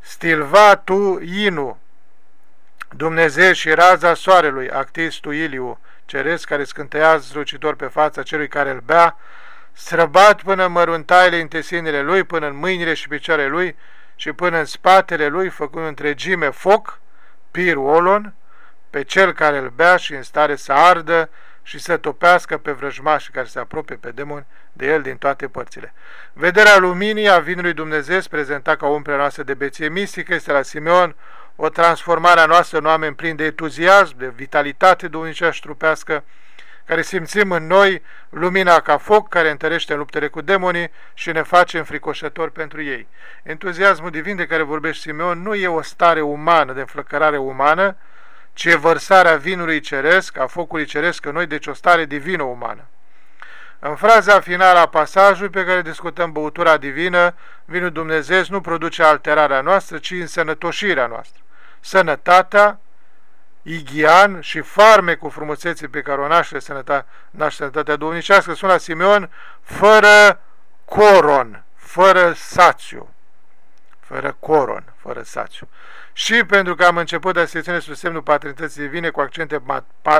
[SPEAKER 1] stilva tu inu, Dumnezeu și raza soarelui, actis tu iliu, ceresc care scântăia zrucitor pe fața celui care îl bea, străbat până în măruntaile intesinele lui, până în mâinile și picioarele lui și până în spatele lui, făcând întregime foc, pir olon, pe cel care îl bea și în stare să ardă și să topească pe vrăjmașii care se apropie pe demoni de el din toate părțile. Vederea luminii a vinului Dumnezeu prezenta ca umplea noastră de beție mistică este la Simeon o transformare a noastră în oameni plini de entuziasm, de vitalitate duhovnicească trupească, care simțim în noi lumina ca foc care întărește în luptele cu demonii și ne face înfricoșători pentru ei. Entuziasmul divin de care vorbește Simeon nu e o stare umană, de înflăcărare umană, ci vărsarea vinului ceresc, a focului ceresc în noi, deci o stare divină umană. În fraza finală a pasajului pe care discutăm băutura divină, vinul Dumnezeu nu produce alterarea noastră, ci însănătoșirea noastră. Sănătatea, Igian și farmecul frumuseții pe care o naște, sănătate, naște sănătatea duhovnicească, sunt la Simeon fără coron, fără sațiu, fără coron, fără sațiu. Și pentru că am început ascensiune sub semnul paternității divine cu accente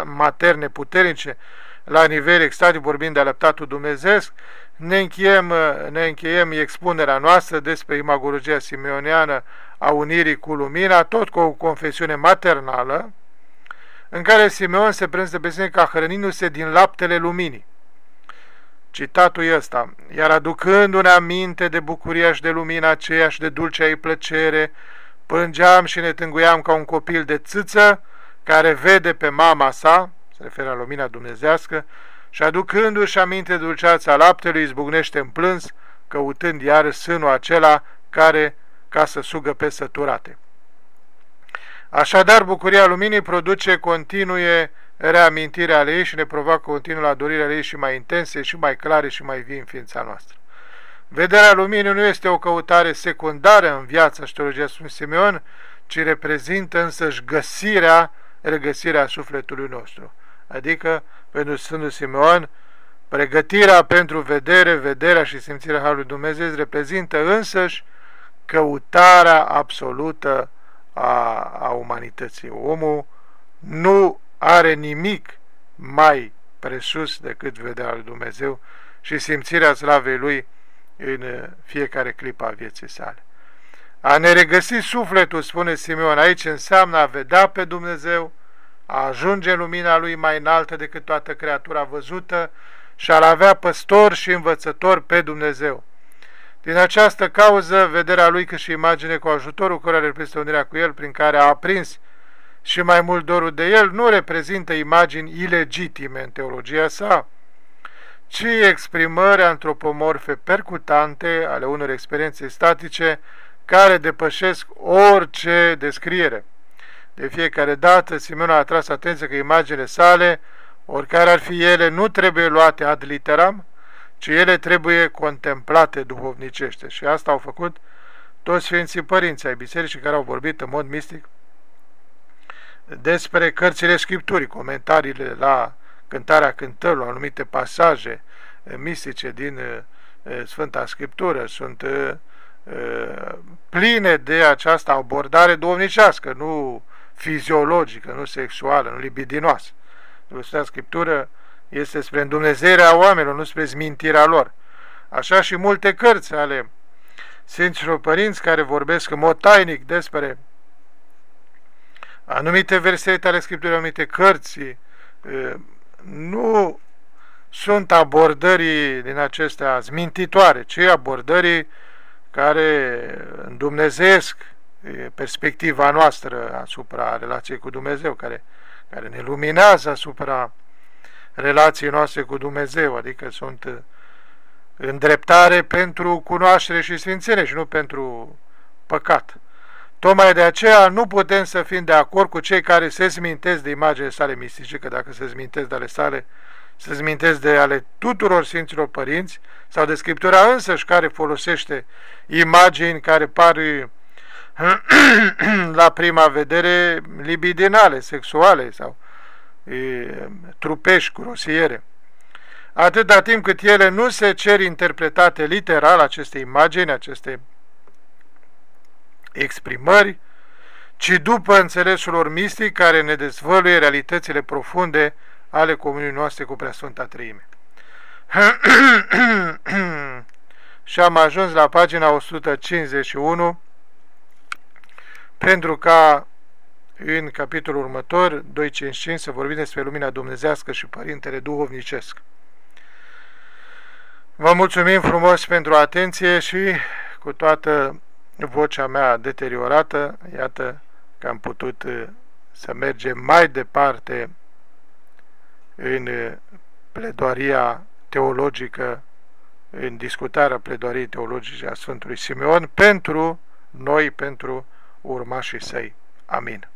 [SPEAKER 1] materne puternice la nivel extatic, vorbind de alăptatul dumnezeesc, ne încheiem, ne încheiem expunerea noastră despre imagologia simeoniană a unirii cu lumina, tot cu o confesiune maternală, în care Simeon se prezintă pe sine ca hrănindu-se din laptele luminii. Citatul ăsta, iar aducându-ne aminte de bucuria și de lumina aceea și de dulcea ei plăcere, Plângeam și ne tânguiam ca un copil de țâță care vede pe mama sa, se referă la lumina dumnezească, și aducându-și aminte dulceața laptelui, izbucnește în plâns, căutând iar sânul acela care, ca să sugă pe săturate. Așadar, bucuria luminii produce continue reamintirea ale ei și ne provoacă continuu la dorirea ei și mai intense, și mai clare, și mai vii în ființa noastră. Vederea luminii nu este o căutare secundară în viața și teologia Sfânt Simeon, ci reprezintă însăși găsirea, regăsirea sufletului nostru. Adică, pentru Sfântul Simeon, pregătirea pentru vedere, vederea și simțirea Harului Dumnezeu reprezintă însăși căutarea absolută a, a umanității. Omul nu are nimic mai presus decât vederea lui Dumnezeu și simțirea slavei Lui în fiecare clipă a vieții sale. A ne regăsi sufletul, spune Simeon, aici înseamnă a vedea pe Dumnezeu, a ajunge lumina Lui mai înaltă decât toată creatura văzută și a avea păstor și învățător pe Dumnezeu. Din această cauză, vederea Lui cât și imagine cu ajutorul care reprezintă unirea cu El, prin care a aprins și mai mult dorul de El, nu reprezintă imagini ilegitime în teologia sa, ci exprimări antropomorfe percutante ale unor experiențe statice care depășesc orice descriere. De fiecare dată, Simeon a atras atenția că imaginele sale, oricare ar fi ele, nu trebuie luate ad literam, ci ele trebuie contemplate duhovnicește. Și asta au făcut toți Sfinții Părinți ai Bisericii care au vorbit în mod mistic despre cărțile Scripturii, comentariile la cântarea cântărilor, anumite pasaje eh, mistice din eh, eh, Sfânta Scriptură sunt pline de această abordare domnicească, nu fiziologică, nu sexuală, nu libidinoasă. Sfânta Scriptură este spre îndumnezeirea oamenilor, nu spre zmintirea lor. Așa și multe cărți ale Sfinților Părinți care vorbesc în mod tainic despre anumite versete ale Scripturii, anumite cărți nu sunt abordării din acestea zmintitoare, ci abordării care îndumnezesc perspectiva noastră asupra relației cu Dumnezeu, care, care ne luminează asupra relației noastre cu Dumnezeu, adică sunt îndreptare pentru cunoaștere și sfințire și nu pentru păcat. Tocmai de aceea nu putem să fim de acord cu cei care se zmintesc de imagine sale mistice, că dacă se zmintesc de ale sale, se zmintesc de ale tuturor Sfinților Părinți sau de Scriptura însăși care folosește imagini care par (clears throat) la prima vedere libidinale, sexuale sau e, trupești, grosiere. Atâta timp cât ele nu se cer interpretate literal aceste imagini, aceste exprimări, ci după înțelesul lor mistic care ne dezvăluie realitățile profunde ale comuniunii noastre cu Preasfânta Treime. (clears throat) și am ajuns la pagina 151 pentru ca în capitolul următor, 255, să vorbim despre lumina dumnezească și Părintele Duhovnicesc. Vă mulțumim frumos pentru atenție și cu toată vocea mea deteriorată, iată că am putut uh, să mergem mai departe în uh, pledoaria teologică, în discutarea pledoariei teologice a Sfântului Simeon pentru noi, pentru urmașii săi. Amin.